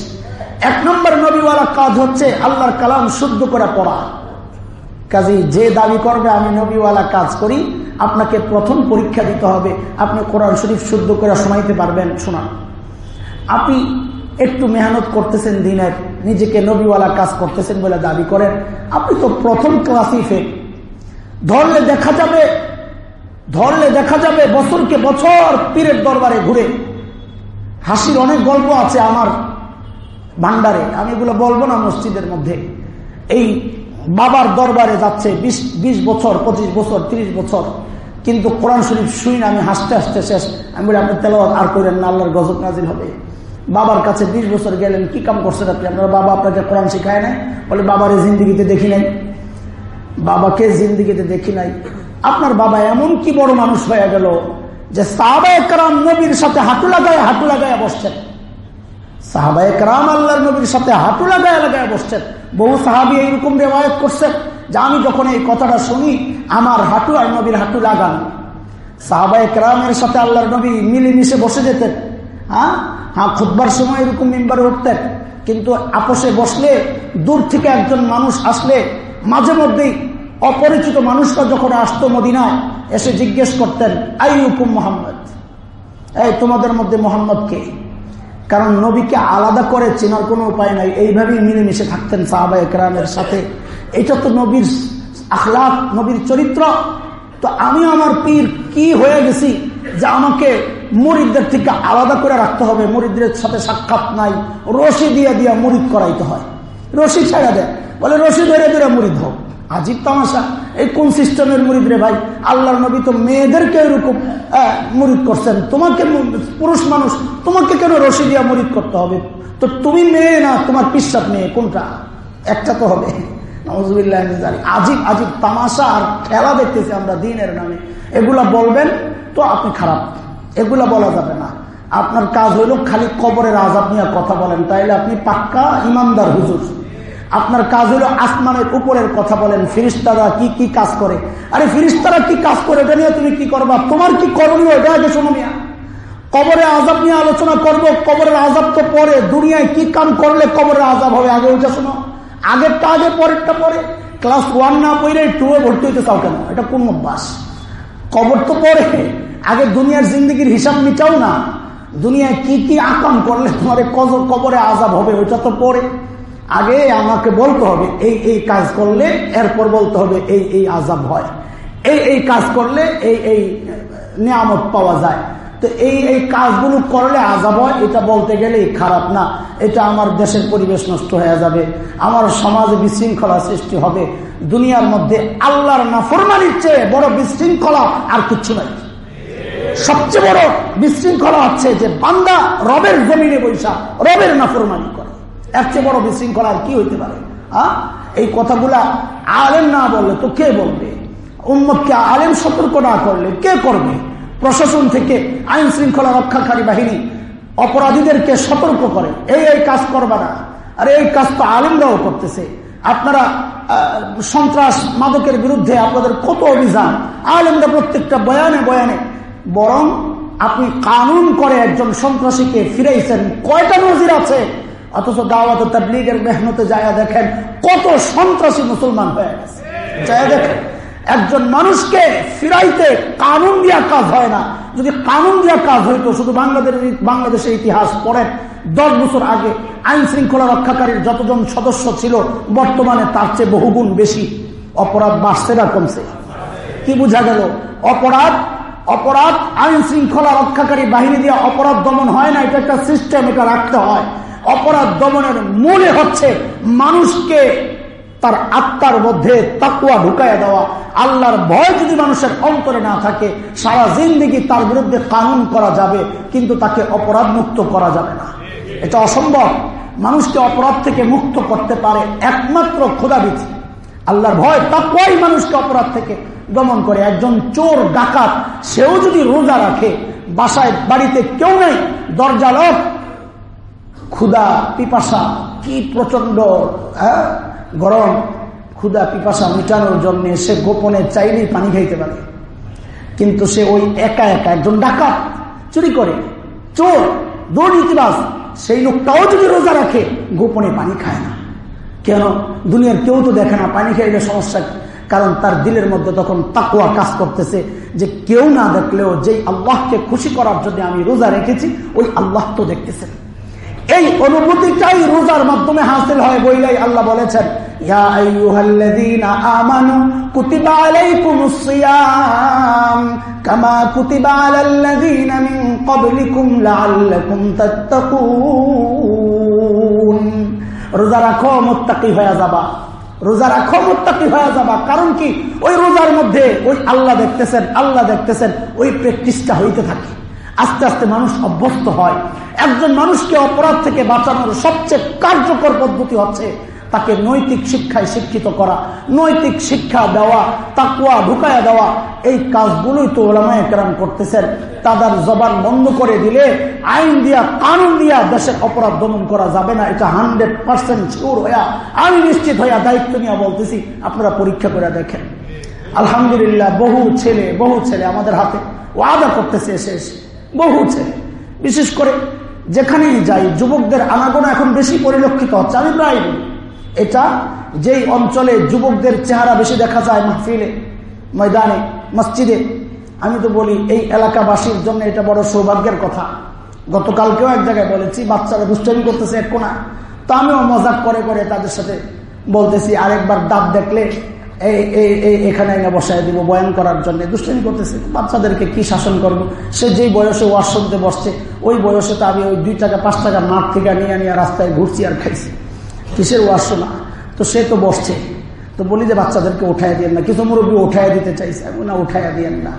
[SPEAKER 1] এক নম্বর নবীওয়ালা কাজ হচ্ছে আল্লাহর কালাম শুদ্ধ করে পড়া। কাজে, যে দাবি করবে, আমি নবীওয়ালা কাজ করি, আপনাকে প্রথম পরীক্ষা দিতে হবে। আপনি কোরআন শরীফ শুদ্ধ করে শোনাইতে পারবেন শোনা আপনি একটু মেহনত করতেছেন দিনের, নিজেকে নবীওয়ালা কাজ করতেছেন বলে দাবি করেন। আপনি তো প্রথম ক্লাসই ফেক ধরলে দেখা যাবে, ধরলে দেখা যাবে বছরকে বছর পীরের দরবারে ঘুরে। হাসির অনেক গল্প আছে আমার ভান্ডারে, আমি এগুলো বলব না মসজিদের মধ্যে। এই বাবার দরবারে যাচ্ছে বিশ বিশ বছর, পঁচিশ বছর ৩০ বছর। কিন্তু কোরআন শরীফ শুই না, আমি হাসতে হাসতে শেষ। আমি বলি আপনি তেল আর করেন না, আল্লাহর গজব নাজিল হবে। বাবার কাছে বিশ বছর গেলেন, কি কাম করছেন আপনি? আপনার বাবা আপনাকে কোরআন শিখায় নাই? বলে, বাবার জিন্দিগিতে দেখি নাই। বাবাকে জিন্দিগিতে দেখি নাই। আপনার বাবা এমন কি বড় মানুষ হয়ে গেল যে সাহাবায়াম নবীর সাথে হাঁটু লাগায় হাঁটু লাগায় বসছেন। সাহাবায়াম আল্লাহর নবীর সাথে হাঁটু লাগায় লাগায় বসছেন। বহু সাহাবি এইরকম রেওয়ায়ত করছেন যে আমি যখন এই কথাটা শুনি, আমার হাঁটু আর নবীর হাঁটু লাগান। সাহাবায়ামের সাথে আল্লাহর নবী মিলেমিশে বসে যেতেন। হ্যাঁ? হ্যাঁ খুববার সময় এরকম মেম্বারে উঠতেন। কিন্তু আপোষে বসলে, দূর থেকে একজন মানুষ আসলে, মাঝে মধ্যেই অপরিচিত মানুষরা যখন আসতো মদিনায়, এসে জিজ্ঞেস করতেন আই হুকুম মোহাম্মদ? এই, তোমাদের মধ্যে মোহাম্মদ কে? কারণ নবীকে আলাদা করে চেনার কোনো উপায় নাই। এইভাবেই মিলেমিশে থাকতেন সাহাবা একরামের সাথে। এটা তো নবীর আখলাক নবীর চরিত্র। তো আমি আমার পীর কি হয়ে গেছি যে আমাকে মরিদদের থেকে আলাদা করে রাখতে হবে। মরিদদের সাথে সাক্ষাৎ নাই। রশি দিয়ে দিয়ে মরিদ করাইতে হয়। রশি ছাড়া দেয় বলে, রশি ধরে ধরে মরিদ হোক। আজিব তামাশা। এই কোন সিস্টেমের মরিদ রে ভাই? আল্লাহর নবী তো মেয়েদেরকে এরকম মরিদ করছেন। তোমাকে পুরুষ মানুষ, তোমাকে কেন রশি দিয়া মরিদ করতে হবে? তো তুমি মেয়ে না, তোমার পিসাব মেয়ে। কোনটা? একটা তো হবে। আজিব আজিব তামাশা আর খেলা দেখতেছি আমরা দিনের নামে। এগুলা বলবেন তো আপনি খারাপ। এগুলা বলা যাবে না। আপনার কাজ হইল খালি কবরের আজাব নিয়ে কথা বলেন, তাইলে আপনি পাক্কা ইমানদার হুজুর। আপনার কাজ হলো আসমানের উপরের কথা বলেন ফিরিস্তারা কি কি কাজ করে? আরে ফিরিস্তারা কি কাজ করে, এটা নিয়ে তুমি কি করবা? তোমার কি করণীয়, এটা আগে শোনো মিয়া। কবরে আজাব নিয়ে আলোচনা করব, কবরের আজাব তো পরে। দুনিয়ায় কি কাম করলে কবরের আজাব হবে, আগে ওইটা শোনো। আগেরটা আগে, পরেরটা পরে। ক্লাস ওয়ান না পড়ে টু এ ভর্তি হইতে চাও কেন? এটা কোন অভ্যাস? কবর তো পরে আগে দুনিয়ার জিন্দগির হিসাব মিটাও না। দুনিয়ায় কি কি আকাম করলে তোমার কবরে আজাব হবে, ওইটা তো পরে আগে আমাকে বলতে হবে, এই এই কাজ করলে এরপর বলতে হবে, এই এই আজাব হয়। এই এই কাজ করলে এই এই নিয়ামত পাওয়া যায়। তো এই এই কাজগুলো করলে আজাব হয়, এটা বলতে গেলে খারাপ না। এটা আমার দেশের পরিবেশ নষ্ট হয়ে যাবে, আমার সমাজে বিশৃঙ্খলা সৃষ্টি হবে, দুনিয়ার মধ্যে আল্লাহর নাফরমানির চেয়ে বড় বিশৃঙ্খলা আর কিচ্ছু নাই। সবচেয়ে বড় বিশৃঙ্খলা হচ্ছে যে বান্দা রবের জমিনে বৈশা, রবের নাফরমানি করে। এর চেয়ে বড় বিশৃঙ্খলা আর কি হইতে পারে? হ্যাঁ এই কথাগুলা আলেম না বললে তো কে বলবে? উন্মতকে আলেম সতর্ক না করলে কে করবে? প্রশাসন থেকে আইন শৃঙ্খলা রক্ষাকারী বাহিনী অপরাধীদেরকে সতর্ক করে, এই এই কাজ করবা না। আর, এই কাজ তো আলিমরাও করতেছে। আপনারা সন্ত্রাস মাদকের বিরুদ্ধে আপনাদের কত অভিযান? আলিমরা প্রত্যেকটা বয়ানে বয়ানে, বরং আপনি কানুন করে একজন সন্ত্রাসীকে ফিরাইছেন। কয়টা নজির আছে? অথচ দাওয়াত তাবলিগের মেহনতে যায় দেখেন কত সন্ত্রাসী মুসলমান হয়ে গেছে। যায় দেখেন। একজন মানুষকে ফিরাইতে কানুন দিয়া কাজ হয় না। যদি কানুন দিয়া কাজ হইতো, শুধু বাংলাদেশের বাংলাদেশের ইতিহাস পড়েন, দশ বছর আগে আইন শৃঙ্খলা রক্ষাকারীর যতজন সদস্য ছিল, বর্তমানে তার চেয়ে বহুগুণ বেশি। অপরাধ বাড়ছে না, কমছে। কি বোঝা গেল? অপরাধ অপরাধ আইন শৃঙ্খলা রক্ষাকারী বাহিনী দিয়ে অপরাধ দমন হয় না, এটা একটা সিস্টেম এটা রাখতে হয়। অপরাধ দমনের মূলে হচ্ছে মানুষকে তার আত্মার মধ্যে তাকুয়া ঢুকাইয়া দেওয়া, আল্লাহর ভয় যদি মানুষের অন্তরে না থাকে, সারা জিন্দিগি তার বিরুদ্ধে কানুন করা যাবে, কিন্তু তাকে অপরাধ মুক্ত করা যাবে না। এটা অসম্ভব। মানুষকে অপরাধ থেকে মুক্ত করতে পারে একমাত্র খোদাবিধি। আল্লাহর ভয় তাকুয়াই মানুষকে অপরাধ থেকে দমন করে। একজন চোর, ডাকাত, সেও যদি রোজা রাখে, বাসায়, বাড়িতে কেউ নেই, দরজা লোক ক্ষুদা পিপাসা, কি প্রচণ্ড হ্যাঁ? গরম ক্ষুদা পিপাসা মিটানোর জন্য সে গোপনে চাইলেই পানি খাইতে পারে। কিন্তু সে ওই একা একা একজন ডাকাত চুরি করে, চোর দুর্নীতিবাস সেই লোকটাও যদি রোজা রাখে, গোপনে পানি খায় না। কেন? দুনিয়ার কেউ তো দেখে না পানি খাইলে সমস্যা কারণ তার দিলের মধ্যে তখন তাকুয়া কাজ করতেছে যে কেউ না দেখলেও যেই আল্লাহকে খুশি করার জন্য আমি রোজা রেখেছি, ওই আল্লাহ তো দেখতেছেন। অনুভূতিটাই রোজার মাধ্যমে হাসিল হয় বইলাই আল্লাহ বলেছেন হয়ে যাবা। যাবা। কারণ কি? ওই রোজার মধ্যে ওই আল্লাহ দেখতেছেন আল্লাহ দেখতেছেন, ওই প্র্যাকটিসটা হইতে থাকে। আস্তে আস্তে মানুষ অভ্যস্ত হয়। একজন মানুষকে অপরাধ থেকে বাঁচানোর সবচেয়ে কার্যকর পদ্ধতি হচ্ছে তাকে নৈতিক শিক্ষায় শিক্ষিত করা, নৈতিক শিক্ষা দেওয়া তাকুয়া ঢুকায়া দেওয়া। এই কাজগুলোই তো ওলামায় কেরাম করতেছেন। তাদের জবান বন্ধ করে দিলে আইন দিয়া, কানুন দিয়া দেশের অপরাধ দমন করা যাবে না। এটা হান্ড্রেড পার্সেন্ট শিওর হইয়া, আমি নিশ্চিত হইয়া দায়িত্ব নিয়ে বলতেছি, আপনারা পরীক্ষা করে দেখেন। আলহামদুলিল্লাহ, বহু ছেলে বহু ছেলে আমাদের হাতে ওয়াদা করতেছে এসে এসে। বহু ছেলে বিশেষ করে যেখানেই যাই, যুবকদের আনাগোনা এখন বেশি পরিলক্ষিত হচ্ছে আমি প্রায় এটা যেই অঞ্চলে যুবকদের চেহারা বেশি দেখা যায় মাহফিলে, ময়দানে, মসজিদে, আমি তো বলি এই এলাকাবাসীর জন্য এটা বড় সৌভাগ্যের কথা। গতকালকেও এক জায়গায় বলেছি, বাচ্চারা দুষ্টামি করতেছে এক কোনা। তা আমিও মজাক করে করে তাদের সাথে বলতেছি, আরেকবার দাঁত দেখলে এই এই এখানে এনে বসায় দিব, বয়ান করার জন্য। দুষ্টামি করতেছে, বাচ্চাদেরকে কি শাসন করব? সে যেই বয়সে ওয়াশ শুনতে বসছে, ওই বয়সে তো আমি ওই দুই টাকা, পাঁচ টাকা মাঠ থেকে নিয়ে নিয়ে রাস্তায় ঘুরছি আর খাইছি। কিসের ওয়াশ তো সে তো বসছে। তো বলি যে, বাচ্চাদেরকে উঠাই দিয়েন না। কিছু মুরব্বী উঠাই দিতে চাইছে। না, উঠাইয়া দিয়েন না।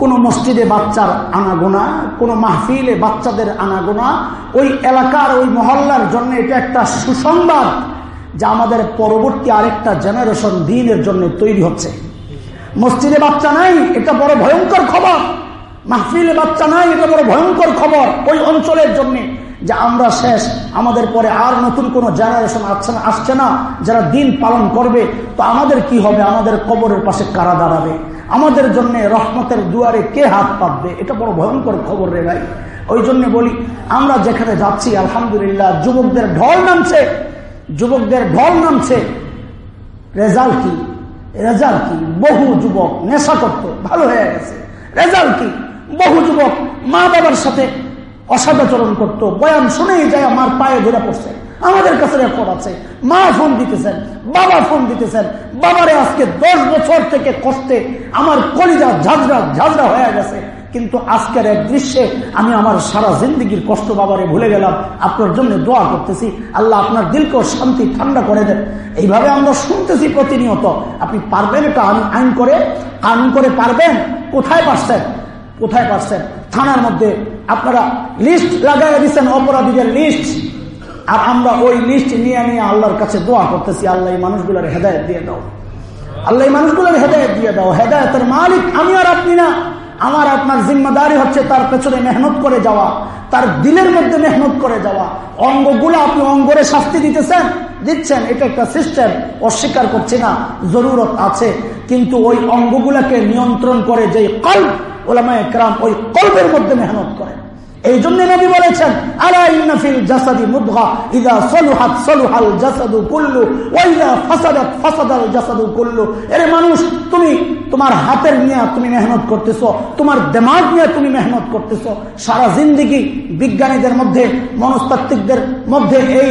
[SPEAKER 1] কোন মসজিদে বাচ্চার আনাগোনা, কোন মাহফিলে বাচ্চাদের আনাগোনা, ওই এলাকার, ওই মহল্লার জন্য এটা একটা সুসংবাদ। যা আমাদের পরবর্তী আরেকটা জেনারেশন দিনের জন্য তৈরি হচ্ছে। মসজিদে বাচ্চা নাই, এটা বড় ভয়ঙ্কর খবর। মাহফিলে বাচ্চা নাই, এটা বড় ভয়ঙ্কর খবর ওই অঞ্চলের জন্য, যে আমরা শেষ। আমাদের পরে আর নতুন কোন জেনারেশন আসছে না আসছে না, যারা দিন পালন করবে, তো আমাদের কি হবে? আমাদের কবরের পাশে কারা দাঁড়াবে? আমাদের জন্য রহমতের দুয়ারে কে হাত পাতবে? এটা বড় ভয়ঙ্কর খবর রে ভাই। ওই জন্য বলি, আমরা যেখানে যাচ্ছি, আলহামদুলিল্লাহ, যুবকদের ঢল নামছে। যুবকদের ঢল নামছে। রেজাল্ট কি? রেজাল্ট কি? বহু যুবক নেশা করত, ভালো হয়ে গেছে। রেজাল্ট কি? বহু যুবক মা বাবার সাথে অসদাচরণ করত, বয়ান শুনেই যায় আমার পায়ে ধরে পড়ছে। আমাদের কাছে রেকর্ড আছে। মা ফোন দিতেছেন, বাবা ফোন দিতেছেন। বাবারে আজকে দশ বছর থেকে কষ্টে আমার কলিজা ঝাঁঝরা ঝাঁঝরা হয়ে গেছে। কিন্তু আজকের এক দৃশ্যে আমি আমার সারা জিন্দগির কষ্ট বাবারে ভুলে গেলাম। আপনার জন্য দোয়া করতেছি। আল্লাহ আপনার দিলকেও শান্তি ঠান্ডা করে দেন। এইভাবে আমরা শুনতেছি প্রতিনিয়ত। আপনি পারবেন এটা আইন করে? কানুন করে পারবেন? কোথায় পারছেন? কোথায় পারছেন? থানার মধ্যে আপনারা লিস্ট লাগাই দিচ্ছেন অপরাধীদের লিস্ট আর আমরা ওই লিস্ট নিয়ে নিয়ে আল্লাহর কাছে দোয়া করতেছি। আল্লাহ এই মানুষগুলোর হেদায়ত দিয়ে দাও। আল্লাহ এই মানুষগুলোর হেদায়ত দিয়ে দাও। হেদায়তের মালিক আমি আর আপনি না। আমার আপনার জিম্মাদারি হচ্ছে তার পেছনে মেহনত করে যাওয়া, তার দিলের মধ্যে মেহনত করে যাওয়া। অঙ্গগুলো আপনি অঙ্গরে শাস্তি দিতেছেন, দিচ্ছেন, এটা একটা সিস্টেম অস্বীকার করছি না, জরুরত আছে। কিন্তু ওই অঙ্গগুলাকে নিয়ন্ত্রণ করে যে কল্প ওলামায় ক্রাম ওই কল্পের মধ্যে মেহনত করে এই জন্য নবী বলেছেন, আলা ইন্নাফিল জাসাদি মুদগা, ইদা সলুহাত সলুহাল জাসাদু কুল্লু ওয়াইদা ফাসাদাত ফাসাদাল জাসাদু কুল্লু। এরে মানুষ, তুমি তোমার হাতের নিয়ে তুমি মেহনত করতেছো, তোমার দেমাগ নিয়ে তুমি মেহনত করতেছো। সারা জিন্দিগি বিজ্ঞানীদের মধ্যে, মনস্তাত্ত্বিকদের মধ্যে এই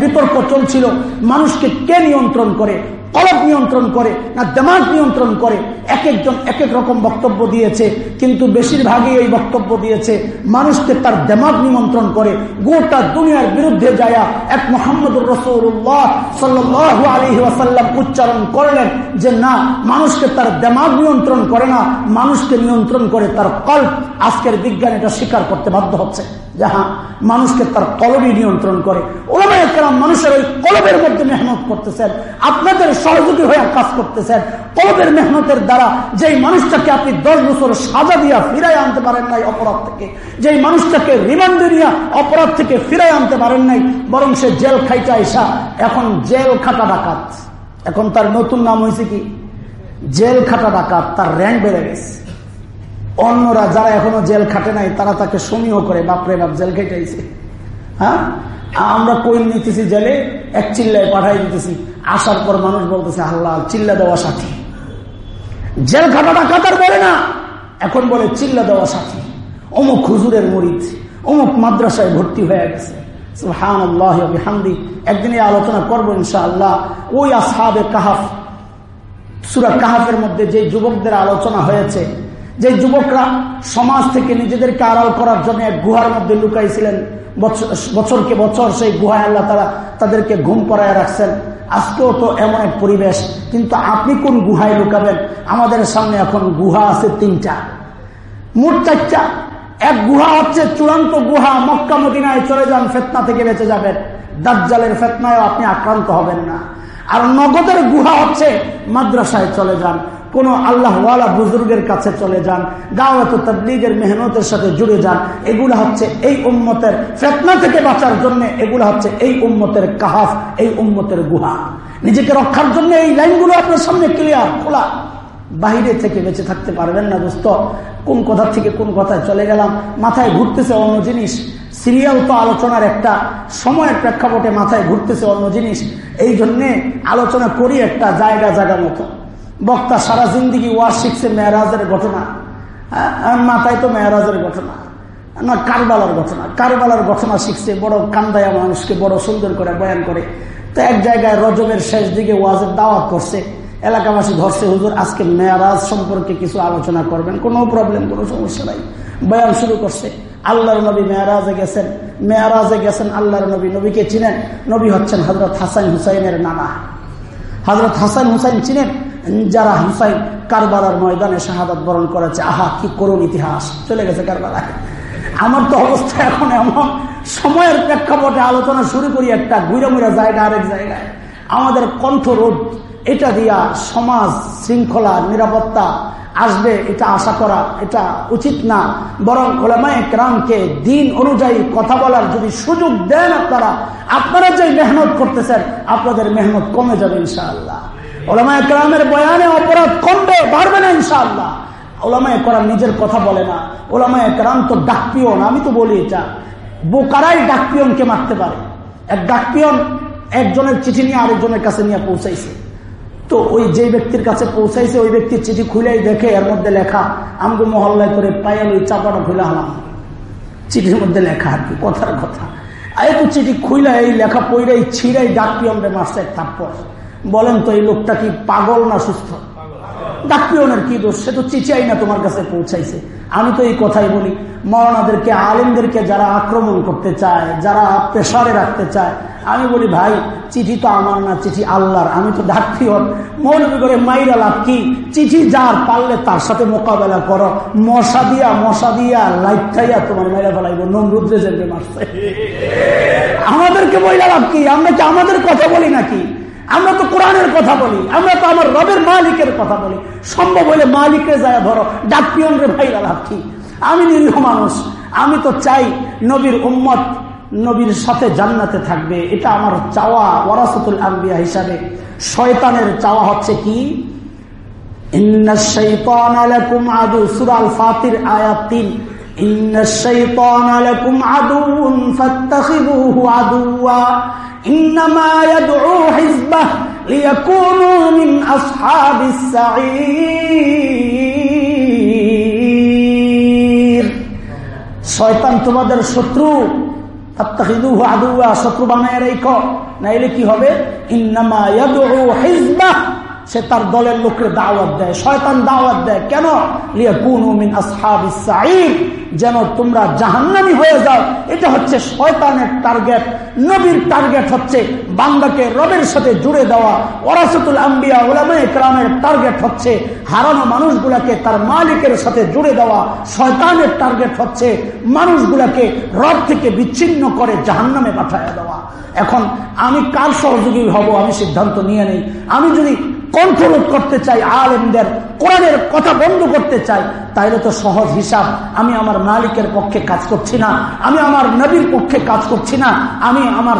[SPEAKER 1] বিতর্ক চলছিল। মানুষকে কে নিয়ন্ত্রণ করে? কলব নিয়ন্ত্রণ করে না দেমাগ নিয়ন্ত্রণ করে, এক একজন এক এক রকম বক্তব্য দিয়েছে, কিন্তু বেশিরভাগই এই বক্তব্য দিয়েছে, মানুষকে তার দেমাগ নিমন্ত্রণ করে, গোটা দুনিয়ার বিরুদ্ধে যায়া এক মোহাম্মদুর রসৌল্লাহ সাল্লাহ আলী ওয়াসাল্লাম উচ্চারণ করলেন যে না, মানুষকে তার দেমাগ নিয়ন্ত্রণ করে না, মানুষকে নিয়ন্ত্রণ করে তার কল্প আজকের বিজ্ঞান এটা স্বীকার করতে বাধ্য হচ্ছে। যাহা মানুষকে তার কলবই নিয়ন্ত্রণ করে। ওলামায় মানুষের ওই কলবের মধ্যে মেহনত করতেছেন, আপনাদের সহযোগী হয়ে কাজ করতেছেন। কলবের মেহনতের দ্বারা যেই মানুষটাকে আপনি দশ বছর সাজা দিয়া ফিরাই আনতে পারেন নাই অপরাধ থেকে, যেই মানুষটাকে রিমান্ডে নিয়ে অপরাধ থেকে ফিরাই আনতে পারেন নাই, বরং সে জেল খাইটা এসা এখন জেল খাটা ডাকাত। এখন তার নতুন নাম হয়েছে কি? জেল খাটা ডাকাত, তার র্যাঙ্ক বেড়ে গেছে। অন্যরা যারা এখনও জেল খাটে নাই, তারা তাকে সমীহ করে, বাপরে বাপ, জেল খেটাইছে হ্যাঁ? আমরা কই নিতেছি জেলে, এক চিল্লায় পাঠাই দিতেছি। আসার পর মানুষ বলতেছে, আল্লাহ, চিল্লা দেওয়া সাথী। জেল খাটাটা কাতার বলে না। এখন বলে, চিল্লা দেওয়া সাথী। অমুক হুজুরের মরিদ, অমুক মাদ্রাসায় ভর্তি হয়ে গেছে। আলোচনা করব ইনশাআল্লাহ। ওই কাহাফ, সুরা মধ্যে যে যুবকদের আলোচনা হয়েছে যে যুবকরা সমাজ থেকে নিজেদেরকে আড়াল করার জন্য এক গুহার মধ্যে লুকাইছিলেন। বছরকে বছর সেই গুহায় আল্লাহ তারা তাদেরকে ঘুম পড়ায় রাখছেন। আজকেও তো এমন এক পরিবেশ। কিন্তু আপনি কোন গুহায় লুকাবেন? আমাদের সামনে এখন গুহা আছে তিনটা। মোট চারটা। এক গুহা হচ্ছে চূড়ান্ত গুহা। মক্কা মদিনায় চলে যান, ফেতনা থেকে বেঁচে যাবেন। দাজ্জালের ফেতনায় আপনি আক্রান্ত হবেন না। আর নগদের গুহা হচ্ছে মাদ্রাসায় চলে যান, কোন আল্লাহওয়ালা বুজুর্গের কাছে চলে যান, দাওয়াত তবলিগের মেহনতের সাথে জুড়ে যান, এগুলো হচ্ছে এই উম্মতের ফেতনা থেকে বাঁচার জন্য এগুলো হচ্ছে এই উম্মতের কাহাফ, এই উম্মতের গুহা। নিজেকে রক্ষার জন্য এই লাইনগুলো আপনার সামনে ক্লিয়ার খোলা। বাহিরে থেকে বেঁচে থাকতে পারবেন না, দোস্ত। কোন কথা থেকে কোন কথায় চলে গেলাম, মাথায় ঘুরতেছে অন্য জিনিস। সিরিয়াল তো আলোচনার একটা সময়ের প্রেক্ষাপটে মাথায় ঘুরতেছে অন্য জিনিস। এই জন্যে আলোচনা করি একটা জায়গা জায়গা মতো। বক্তা সারা জিন্দিগি ওয়ার শিখছে মেয়ারাজের ঘটনা। মাথায় তো মেয়ারাজের ঘটনা। না, কারবালার ঘটনা। কারবালার ঘটনা শিখছে, বড় কান্দায়া মানুষকে বড় সুন্দর করে বয়ান করে। তো এক জায়গায় রজবের শেষ দিকে ওয়াজের দাওয়াত করছে। এলাকাবাসী ধরছে, হুজুর, আজকে মেয়ারাজ সম্পর্কে কিছু আলোচনা করবেন। কোনো প্রবলেম কোনো সমস্যা নাই। বয়ান শুরু করছে। আল্লাহর নবী মেয়ারাজে গেছেন মেয়ারাজে গেছেন আল্লাহর নবী, নবীকে চিনেন। নবী হচ্ছেন হজরত হাসান হুসাইনের নানা। হজরত হাসান হুসাইন চিনেন? যারা হুসাইন কারবালার ময়দানে শাহাদাত বরণ করেছে। আহা, কি করুন ইতিহাস। চলে গেছে কারবালায়। আমার তো অবস্থা এখন এমন। সময়ের প্রেক্ষাপটে আলোচনা শুরু করি একটা গুইরা জায়গা আরেক জায়গায়। আমাদের কণ্ঠ রোধ এটা দিয়া সমাজ শৃঙ্খলা, নিরাপত্তা আসবে, এটা আশা করা, এটা উচিত না। বরং ওলামায় ক্রামকে দিন অনুযায়ী কথা বলার যদি সুযোগ দেন আপনারা আপনারা যে মেহনত করতেছেন, আপনাদের মেহনত কমে যাবে ইনশাআল্লাহ। ওলামায় ক্রামের বয়ানে অপরাধ কমবে, বাড়বে না ইনশাআল্লাহ। ওলামায় করাম নিজের কথা বলে না। ওলামায় ক্রাম তো ডাকপিয়ন, আমি তো বলি এটা। বোকারাই ডাকপিয়নকে মারতে পারে। এক ডাকপিয়ন একজনের চিঠি নিয়ে আরেকজনের কাছে নিয়ে পৌঁছাইছে। তো ওই যে ব্যক্তির কাছে পৌঁছাইছে, ওই ব্যক্তির চিঠি খুলেই দেখে এর মধ্যে লেখা, আমগো মহল্লায় করে পায়েল ওই চাপাটা খুলে হলাম। চিঠির মধ্যে লেখা আর কি, কথার কথা। এত চিঠি খুইলা এই লেখা পইরাই ছিঁড়াই ডাক পিয়নরে মাস্টার তারপর বলেন তো, এই লোকটা কি পাগল না সুস্থ? ডাক কি দোষ? সে তো চিঠিয়াই না তোমার কাছে পৌঁছাইছে। আমি তো এই কথাই বলি, মরণাদেরকে, আলেমদেরকে যারা আক্রমণ করতে চায়, যারা প্রেশারে রাখতে চায়, আমি বলি, ভাই, চিঠি তো আমার না, চিঠি আল্লাহর। আমি তো ডাক্তি হন মৌলবি করে মাইরা লাভ কি? চিঠি যার পারলে তার সাথে মোকাবেলা করো। মশা দিয়া মশা দিয়া লাইট খাইয়া তোমার মাইরা ফেলাইব। নমরুদ্রে যেতে মারছে আমাদেরকে বইলা লাভ কি? আমরা কি আমাদের কথা বলি নাকি? আমরা তো কোরআনের কথা বলি, আমরা তো আমার রবের মালিকের কথা বলি। সম্ভব হলে মালিকের যায় ধরো ডাকিয়ন রে ভাই আমি নিরীহ মানুষ, আমি তো চাই নবীর উম্মত নবীর সাথে জান্নাতে থাকবে। এটা আমার চাওয়া, ওয়ারাসতুল আম্বিয়া হিসাবে। শয়তানের চাওয়া হচ্ছে কি? আয়াত তিন إن الشيطان لكم عدو فاتخذوه عدوا إنما يدعو حزبه ليكونوا من أصحاب السعير শয়তান তোমাদের শত্রু শত্রু বানায় রেখো নাইলে কি হবে ইন্নামা হিজবাহ সে তার দলের লোকের দাওয়াত দেয়। শয়তান দাওয়াত দেয়। কেন? যেন তোমরা জাহান্নামি হয়ে যাও। এটা হচ্ছে শয়তানের টার্গেট নবীর টার্গেট হচ্ছে বান্দাকে রবের সাথে জুড়ে দেওয়া। ওরাসতুল আম্বিয়া ওলামে ইকরামের টার্গেট হচ্ছে হারানো মানুষগুলাকে তার মালিকের সাথে জুড়ে দেওয়া। শয়তানের টার্গেট হচ্ছে মানুষগুলাকে রব থেকে বিচ্ছিন্ন করে জাহান্নামে পাঠায় দেওয়া। এখন আমি কার সহযোগী হব? আমি সিদ্ধান্ত নিয়ে নেই। আমি যদি কণ্ঠরোধ করতে চাই, আলেমদের কোরআনের কথা বন্ধ করতে চাই, তাইলে তো সহজ হিসাব। আমি আমার মালিকের পক্ষে কাজ করছি না, আমি আমার নবীর পক্ষে কাজ করছি না, আমি আমার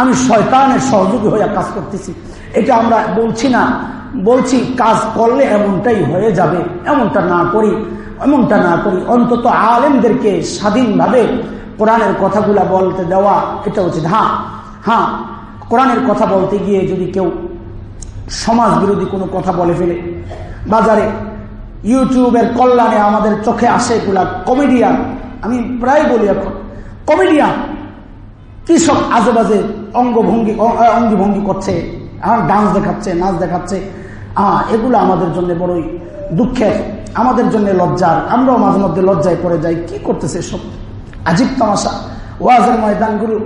[SPEAKER 1] আমি শয়তানের সহযোগী হয়ে কাজ করতেছি। এটা আমরা বলছি না। বলছি, কাজ করলে এমনটাই হয়ে যাবে, এমনটা না করি, এমনটা না করি। অন্তত আলেমদেরকে স্বাধীনভাবে কোরআনের কথাগুলা বলতে দেওয়া, এটা উচিত। হ্যাঁ হ্যাঁ কোরআনের কথা বলতে গিয়ে যদি কেউ সমাজ বিরোধী কোনো কথা বলে ফেলে। বাজারে, ইউটিউবের কল্যাণে আমাদের চোখে আসে এগুলা কমেডিয়ান। আমি প্রায় বলি এখন, কমেডিয়ান কি সব আজে বাজে অঙ্গভঙ্গি অঙ্গিভঙ্গি করছে আর ডান্স দেখাচ্ছে, নাচ দেখাচ্ছে। আহ, এগুলো আমাদের জন্য বড়ই দুঃখের, আমাদের জন্য লজ্জার। আমরাও মাঝে মধ্যে লজ্জায় পড়ে যাই, কি করতেছে সব? আজিব তামাশা, ওয়াজের ময়দানগুলো।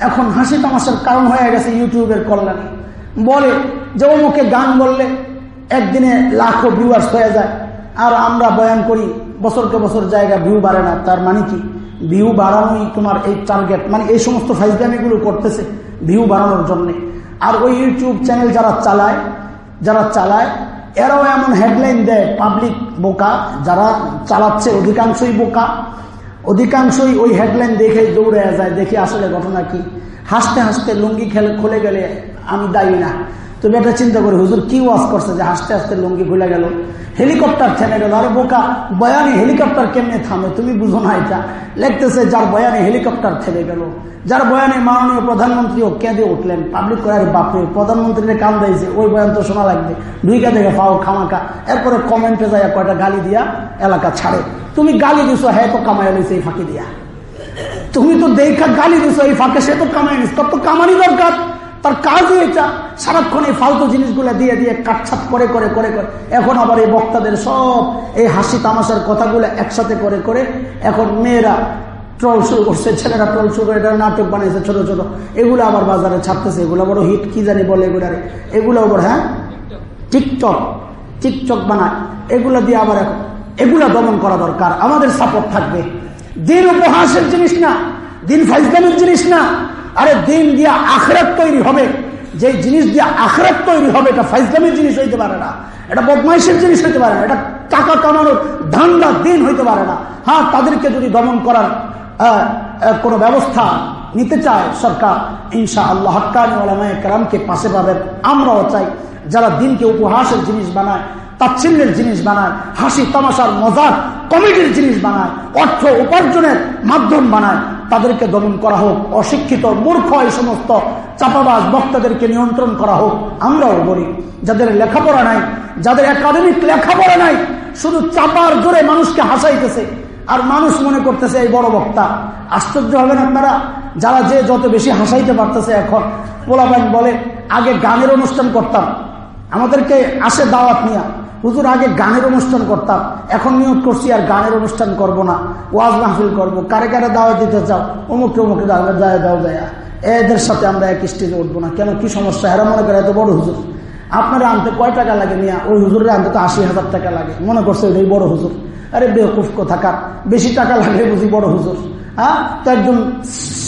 [SPEAKER 1] এখন হাসি তামাশার কারণ হয়ে গেছে ইউটিউবের কল্যাণে। বলে যে অমুকে গান বললে একদিনে লাখো ভিউয়ার্স হয়ে যায়। আর আমরা বয়ান করি, বছরকে বছর জায়গা ভিউ বাড়ে না। তার মানে কি? ভিউ বাড়ানোই তোমার এই টার্গেট মানে এই সমস্ত ফাইজদামিগুলো করতেছে ভিউ বাড়ানোর জন্য। আর ওই ইউটিউব চ্যানেল যারা চালায় যারা চালায়, এরাও এমন হেডলাইন দেয় পাবলিক বোকা, যারা চালাচ্ছে অধিকাংশই বোকা। অধিকাংশই ওই হেডলাইন দেখে দৌড়ে যায়, দেখি আসলে ঘটনা কি? হাসতে হাসতে লুঙ্গি খেলে খুলে গেলে আমি দায়ী না। তুমি এটা চিন্তা করে, হুজুর কি ওয়াজ করছে যে হাসতে হাসতে লুঙ্গি খুলে গেল? হেলিকপ্টার থেমে গেল। আরে বোকা, বয়ানে হেলিকপ্টার কেমনে থামে? তুমি বুঝো না এটা। লেখতেছে, যার বয়ানে হেলিকপ্টার থেমে গেল, যার বয়ানে মাননীয় প্রধানমন্ত্রীও কেঁদে উঠলেন। পাবলিক করার বাপরে, প্রধানমন্ত্রীর কাম দিয়েছে, ওই বয়ান তো শোনা লাগবে। দুই দুইকা দেখে পাও খামাকা। এরপরে কমেন্টে যায় কয়টা গালি দিয়া এলাকা ছাড়ে। তুমি গালি দিছো হ্যাঁ তো কামাই লইছে এই ফাঁকি দিয়া। তুমি তো দেখা গালি দিছো এই ফাঁকে, সে তো কামাই নিস তোর তো কামানি দরকার। তার কাজই এটা সারাক্ষণ এই ফালতু জিনিসগুলো দিয়ে দিয়ে কাটছাট করে করে করে করে। এখন আবার এই বক্তাদের সব এই হাসি তামাশার কথাগুলো একসাথে করে করে এখন মেয়েরা ট্রল শুরু করছে, ছেলেরা ট্রল শুরু করে নাটক বানিয়েছে ছোট ছোট। এগুলো আবার বাজারে ছাড়তেছে, এগুলো বড় হিট কি জানি বলে এগুলো এগুলো আবার হ্যাঁ? টিকটক টিকটক বানায়। এগুলো দিয়ে আবার এখন এগুলা দমন করা দরকার। আমাদের সাপোর্ট থাকবে। দিন উপহাসের জিনিস না, দিন ফাইজদামের জিনিস না। আরে দিন দিয়া আখরাত তৈরি হবে। যে জিনিস দিয়ে আখরাত তৈরি হবে, এটা ফাইজলামের জিনিস হইতে পারে না। এটা বদমাইশের জিনিস হইতে পারে না। এটা টাকা কামানোর ধান্দা দিন হইতে পারে না। হ্যাঁ তাদেরকে যদি দমন করার কোন ব্যবস্থা নিতে চায় সরকার ইনশা আল্লাহ হকানি পাশে পাবেন। আমরাও চাই যারা দিনকে উপহাসের জিনিস বানায় তাচ্ছিল্যের জিনিস বানায়, হাসি, তামাশার মজার কমেডির জিনিস বানায়, অর্থ উপার্জনের মাধ্যম বানায়। তাদেরকে দমন করা হোক, অশিক্ষিত, মূর্খ এই সমস্ত চাপাবাজ বক্তাদেরকে নিয়ন্ত্রণ করা হোক, আমরাও বলি যাদের লেখাপড়া নাই, যাদের একাডেমিক লেখাপড়া নাই, শুধু চাপার জোরে মানুষকে হাসাইতেছে, আর মানুষ মনে করতেছে এই বড় বক্তা। আশ্চর্য হবেন আপনারা, যারা যে যত বেশি হাসাইতে পারতেছে এখন পোলাবাইন বলে, আগে গানের অনুষ্ঠান করতাম। আমাদেরকে আসে দাওয়াত নিয়া। হুজুর, আগে গানের অনুষ্ঠান করতাম। এখন নিয়োগ করছি আর গানের অনুষ্ঠান করব না। ওয়াজ মাহফিল করব। কারে কারে দাওয়াত দিতে চাও? অমুকে অমুকে যায় দাও যায় এদের সাথে আমরা এক স্টেজে উঠবো না। কেন? কি সমস্যা? এরা মনে করে এত বড় হুজুর। আপনারা আনতে কয় টাকা লাগে মিয়া? ওই হুজুরের আনতে তো আশি হাজার টাকা লাগে। মনে করছে ওইটাই বড় হুজুর। আরে বেহকুফ থাকার বেশি টাকা লাগে বুঝি বড় হুজুর। হ্যাঁ? তো একজন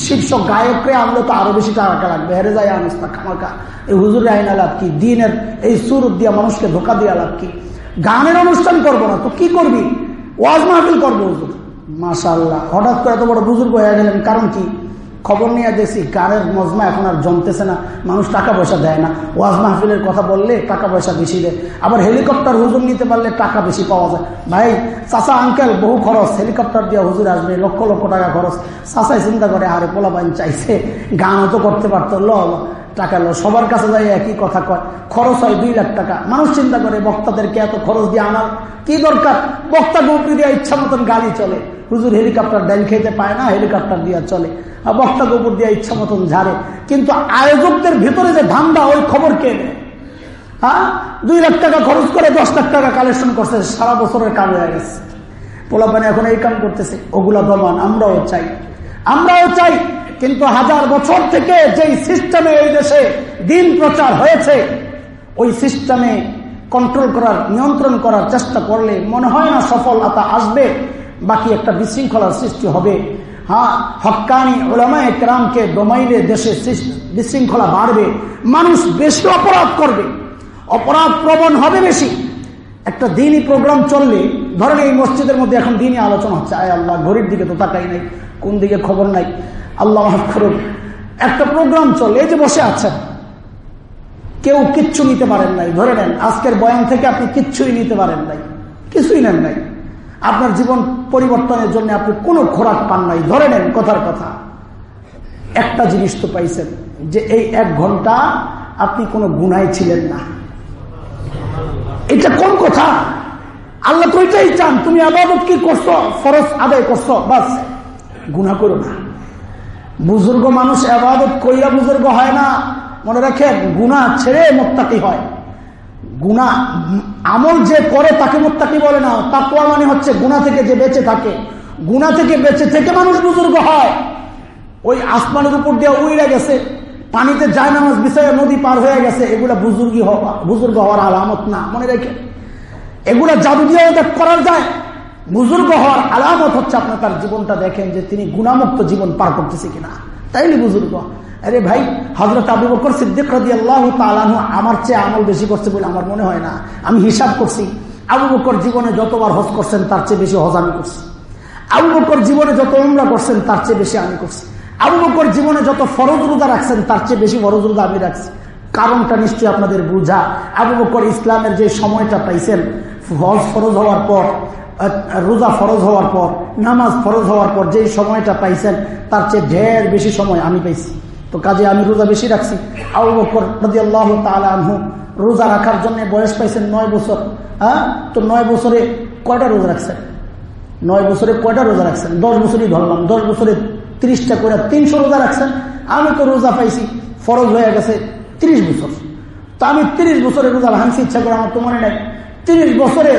[SPEAKER 1] শীর্ষ গায়করে আনলে তো আরও বেশি টাকা লাগবে। হেরে যায় আনস্তা খামাকা এই হুজুর আইন লাভ কি? দিনের এই সুর দিয়া মানুষকে ধোকা দিয়া লাভ কি? গানের অনুষ্ঠান করব না, তো কি করবি? ওয়াজ মাহফিল করব মাসাল্লাহ হঠাৎ করে এত বড় বুজুর্গ হয়ে গেলেন, কারণ কি? খবর নিয়ে দেখছি গানের মজমা এখন আর জমতেছে না, মানুষ টাকা পয়সা দেয় না। ওয়াজ মাহফিলের কথা বললে টাকা পয়সা বেশি দেয়। আবার হেলিকপ্টার হুজুর নিতে পারলে টাকা বেশি পাওয়া যায়। ভাই চাষা আঙ্কেল, বহু খরচ। হেলিকপ্টার দিয়ে হুজুর আসবে, লক্ষ লক্ষ টাকা খরচ। চাষাই চিন্তা করে, আরে পোলা বাইন চাইছে, গানও তো করতে পারতো। ল টাকা লো। সবার কাছে যাই একই কথা কয়, খরচ হয় দুই লাখ টাকা। মানুষ চিন্তা করে, বক্তাদেরকে এত খরচ দিয়ে আনার কি দরকার? বক্তা গোপি দিয়ে ইচ্ছা মতন গাড়ি চলে। হুজুর হেলিকপ্টার ডাইল খেতে পায় না, হেলিকপ্টার দিয়ে চলে। বক্তা গোবর দিয়ে ইচ্ছা মতন ঝাড়ে। কিন্তু আয়োজকদের ভিতরে যে ধান্দা, ওই খবর কে হ্যাঁ? দুই লাখ টাকা খরচ করে দশ লাখ টাকা কালেকশন করছে, সারা বছরের কাম হয়ে গেছে। পোলাপানি এখন এই কাম করতেছে, ওগুলা দমান আমরাও চাই। আমরাও চাই, কিন্তু হাজার বছর থেকে যেই সিস্টেমে এই দেশে দিন প্রচার হয়েছে, ওই সিস্টেমে কন্ট্রোল করার, নিয়ন্ত্রণ করার চেষ্টা করলে মনে হয় না সফলতা আসবে, বাকি একটা বিশৃঙ্খলার সৃষ্টি হবে। হ্যাঁ হকানি ওলামা একরামকে দমাইলে দেশে বিশৃঙ্খলা বাড়বে মানুষ বেশি অপরাধ করবে অপরাধ প্রবণ হবে বেশি একটা দিনই প্রোগ্রাম চললে, ধরেন এই মসজিদের মধ্যে এখন দিনই আলোচনা হচ্ছে, আয় আল্লাহ ঘড়ির দিকে তো তাকাই নাই, কোন দিকে খবর নাই, আল্লাহ করুন একটা প্রোগ্রাম চলে এই যে বসে আছেন, কেউ কিচ্ছু নিতে পারেন নাই, ধরে নেন, আজকের বয়ান থেকে আপনি কিচ্ছুই নিতে পারেন নাই, কিছুই নেন নাই। আপনার জীবন পরিবর্তনের জন্য আপনি কোনো খোরাক পান নাই। ধরে নেন কথার কথা। একটা জিনিস তো পাইছেন, যে এই এক ঘণ্টা আপনি কোনো গুনাই ছিলেন না। এটা কোন কথা? আল্লাহ তো এটাই চান, তুমি আবাদত কি করছ? ফরজ আদায় করছ, বাস। গুণা করো না। বুজুর্গ মানুষ আবাদত কইরা বুজুর্গ হয় না। মনে রাখেন গুণা ছেড়ে মোত্তাকি হয়। গুণা, আমল যে করে তাকে মোত্তাকি বলে না তাকুয়া মানে হচ্ছে গুণা থেকে যে বেঁচে থাকে। গুণা থেকে বেঁচে থেকে মানুষ বুজুর্গ হয়। ওই আসমানের উপর দিয়ে উইড়ে গেছে, পানিতে যায় নামাজ বিষয়ে নদী পার হয়ে গেছে, এগুলা বুজুর্গি হওয়া বুজুর্গ হওয়ার আলামত না, মনে রেখে। এগুলা জাদু দিয়ে করার যায়। বুজুর্গ হওয়ার আলামত হচ্ছে আপনার তার জীবনটা দেখেন যে তিনি গুণামুক্ত জীবন পার করতেছে কিনা। তাইলে বুজুর্গ। আরে ভাই হজরত আবু বকর সিদ্দিক রাজি আল্লাহ তালানু আমার চেয়ে আমল বেশি করছে বলে আমার মনে হয় না। আমি হিসাব করছি, আবু বকর জীবনে যতবার হজ করছেন তার চেয়ে বেশি হজ আমি করছি। আবু বকর জীবনে যত উমরা করছেন তার চেয়ে বেশি আমি করছি। আবু বকর জীবনে যত ফরজ রোজা রাখছেন তার চেয়ে বেশি ফরজ রোজা আমি রাখছি। কারণটা নিশ্চয়ই আপনাদের বুঝা। আবু বকর ইসলামের যে সময়টা পাইছেন, হজ ফরজ হওয়ার পর রোজা ফরজ হওয়ার পর, নামাজ ফরজ হওয়ার পর যেই সময়টা পাইছেন, তার চেয়ে ঢের বেশি সময় আমি পাইছি। তো কাজে আমি রোজা বেশি রাখছি। আবু বকর রাজি তালু রোজা রাখার জন্য বয়স পাইছেন নয় বছর। হ্যাঁ? তো নয় বছরে কয়টা রোজা রাখছেন? নয় বছরে কয়টা রোজা রাখছেন? দশ বছরই ধরলাম দশ বছরে ত্রিশটা করে তিনশো রোজা রাখছেন। আমি তো রোজা পাইছি, ফরজ হয়ে গেছে ত্রিশ বছর। তো আমি তিরিশ বছরে রোজা ভাঙছি ইচ্ছা করে আমার তো মনে নাই। তিরিশ বছরে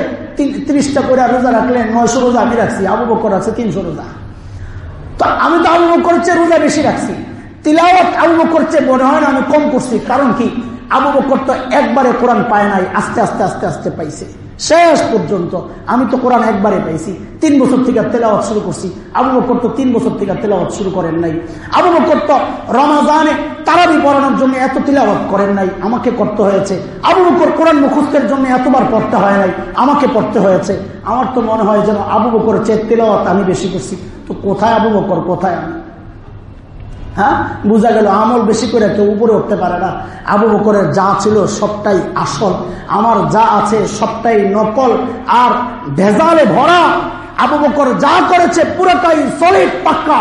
[SPEAKER 1] ত্রিশটা করে রোজা রাখলে নয়শো রোজা আমি রাখছি, আবু বকর আছে তিনশো রোজা। তো আমি তো আবু বকর চেয়ে রোজা বেশি রাখছি। তিলাওয়াত আবু বকর চেয়ে মনে হয় না, আমি কম করছি। কারণ কি? আবু বকর তো একবারে কোরআন পায় নাই, আস্তে আস্তে আস্তে আস্তে পাইছে। শেষ পর্যন্ত। আমি তো কোরআন একবারে পাইছি। তিন বছর থেকে তেলাওয়াত শুরু করছি। আবু বকর তো তিন বছর থেকে তেলাওয়াত শুরু করেন নাই। আবু বকর তো রমাজানে তারাবি পড়ানোর জন্য এত তিলাওয়াত করেন নাই। আমাকে করতে হয়েছে। আবু বকর কোরআন মুখস্থের জন্য এতবার পড়তে হয় নাই। আমাকে পড়তে হয়েছে। আমার তো মনে হয় যেন আবু বকর চেয়ে তেলাওয়াত আমি বেশি করছি। তো কোথায় আবু বকর? কোথায় আমি? হ্যাঁ বোঝা গেল আমল বেশি করে কেউ উপরে উঠতে পারে না আবু বকরের যা ছিল সবটাই আসল আমার যা আছে সবটাই নকল আর ভেজালে ভরা আবু বকর যা করেছে পুরোটাই সলিড পাক্কা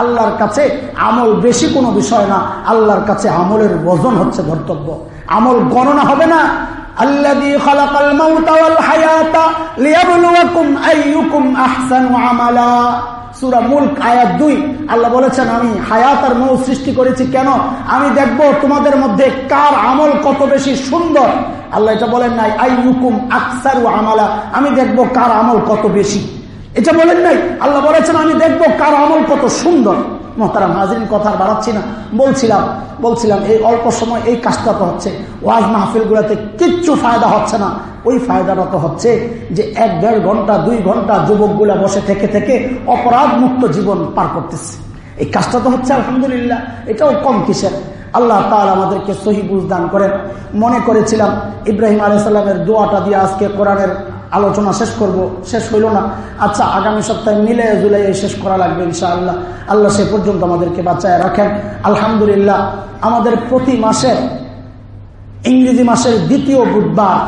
[SPEAKER 1] আল্লাহর কাছে আমল বেশি কোনো বিষয় না আল্লাহর কাছে আমলের ওজন হচ্ছে ধর্তব্য আমল গণনা হবে না الذي خلق الموت والحياة ليبلوكم أيكم أحسن عملا সুরা মুল্ক আয়াত দুই। আল্লাহ বলেছেন, আমি হায়াত আর মৌ সৃষ্টি করেছি কেন? আমি দেখব তোমাদের মধ্যে কার আমল কত বেশি সুন্দর। আল্লাহ এটা বলেন নাই আই হুকুম আকসার আমালা আমি দেখব কার আমল কত বেশি। এটা বলেন নাই, আল্লাহ বলেছেন, আমি দেখব কার আমল কত সুন্দর। মহতারাম হাজরিন কথা বাড়াচ্ছি না। বলছিলাম বলছিলাম, এই অল্প সময় এই কাজটা তো হচ্ছে। ওয়াজ মাহফিল গুলাতে কিচ্ছু ফায়দা হচ্ছে না। ওই ফায়দাটা তো হচ্ছে যে এক দেড় ঘণ্টা, দুই ঘণ্টা যুবকগুলা বসে থেকে থেকে অপরাধ মুক্ত জীবন পার করতেছে। এই কাজটা তো হচ্ছে আলহামদুলিল্লাহ, এটাও কম কিসের। আল্লাহ তাল আমাদেরকে সহি দান করেন। মনে করেছিলাম, ইব্রাহিম আলাইসাল্লামের দোয়াটা দিয়ে আজকে কোরআনের আলোচনা শেষ করব, শেষ হইল না। আচ্ছা আগামী সপ্তাহে মিলে জুলাই শেষ করা লাগবে ইনশাআল্লাহ। আল্লাহ আল্লাহ সে পর্যন্ত আমাদেরকে বাঁচায় রাখেন। আলহামদুলিল্লাহ, আমাদের প্রতি মাসে, ইংরেজি মাসের দ্বিতীয় বুধবার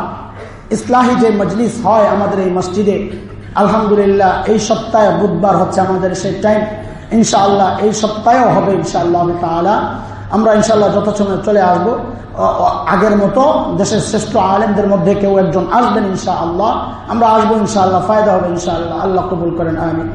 [SPEAKER 1] ইসলাহি যে মজলিস হয় আমাদের এই মসজিদে, আলহামদুলিল্লাহ, এই সপ্তাহে বুধবার হচ্ছে আমাদের সেই টাইম ইনশাআল্লাহ, এই সপ্তাহেও হবে ইনশাআল্লাহ তালা আমরা ইনশাল্লাহ যথাসময়ে চলে আসব। আগের মতো দেশের শ্রেষ্ঠ আলেমদের মধ্যে কেউ একজন আসবেন ইনশা আল্লাহ আমরা আসব ইনশাআল্লাহ, ফায়দা হবে ইনশাআল্লাহ। আল্লাহ কবুল করেন, আমিন।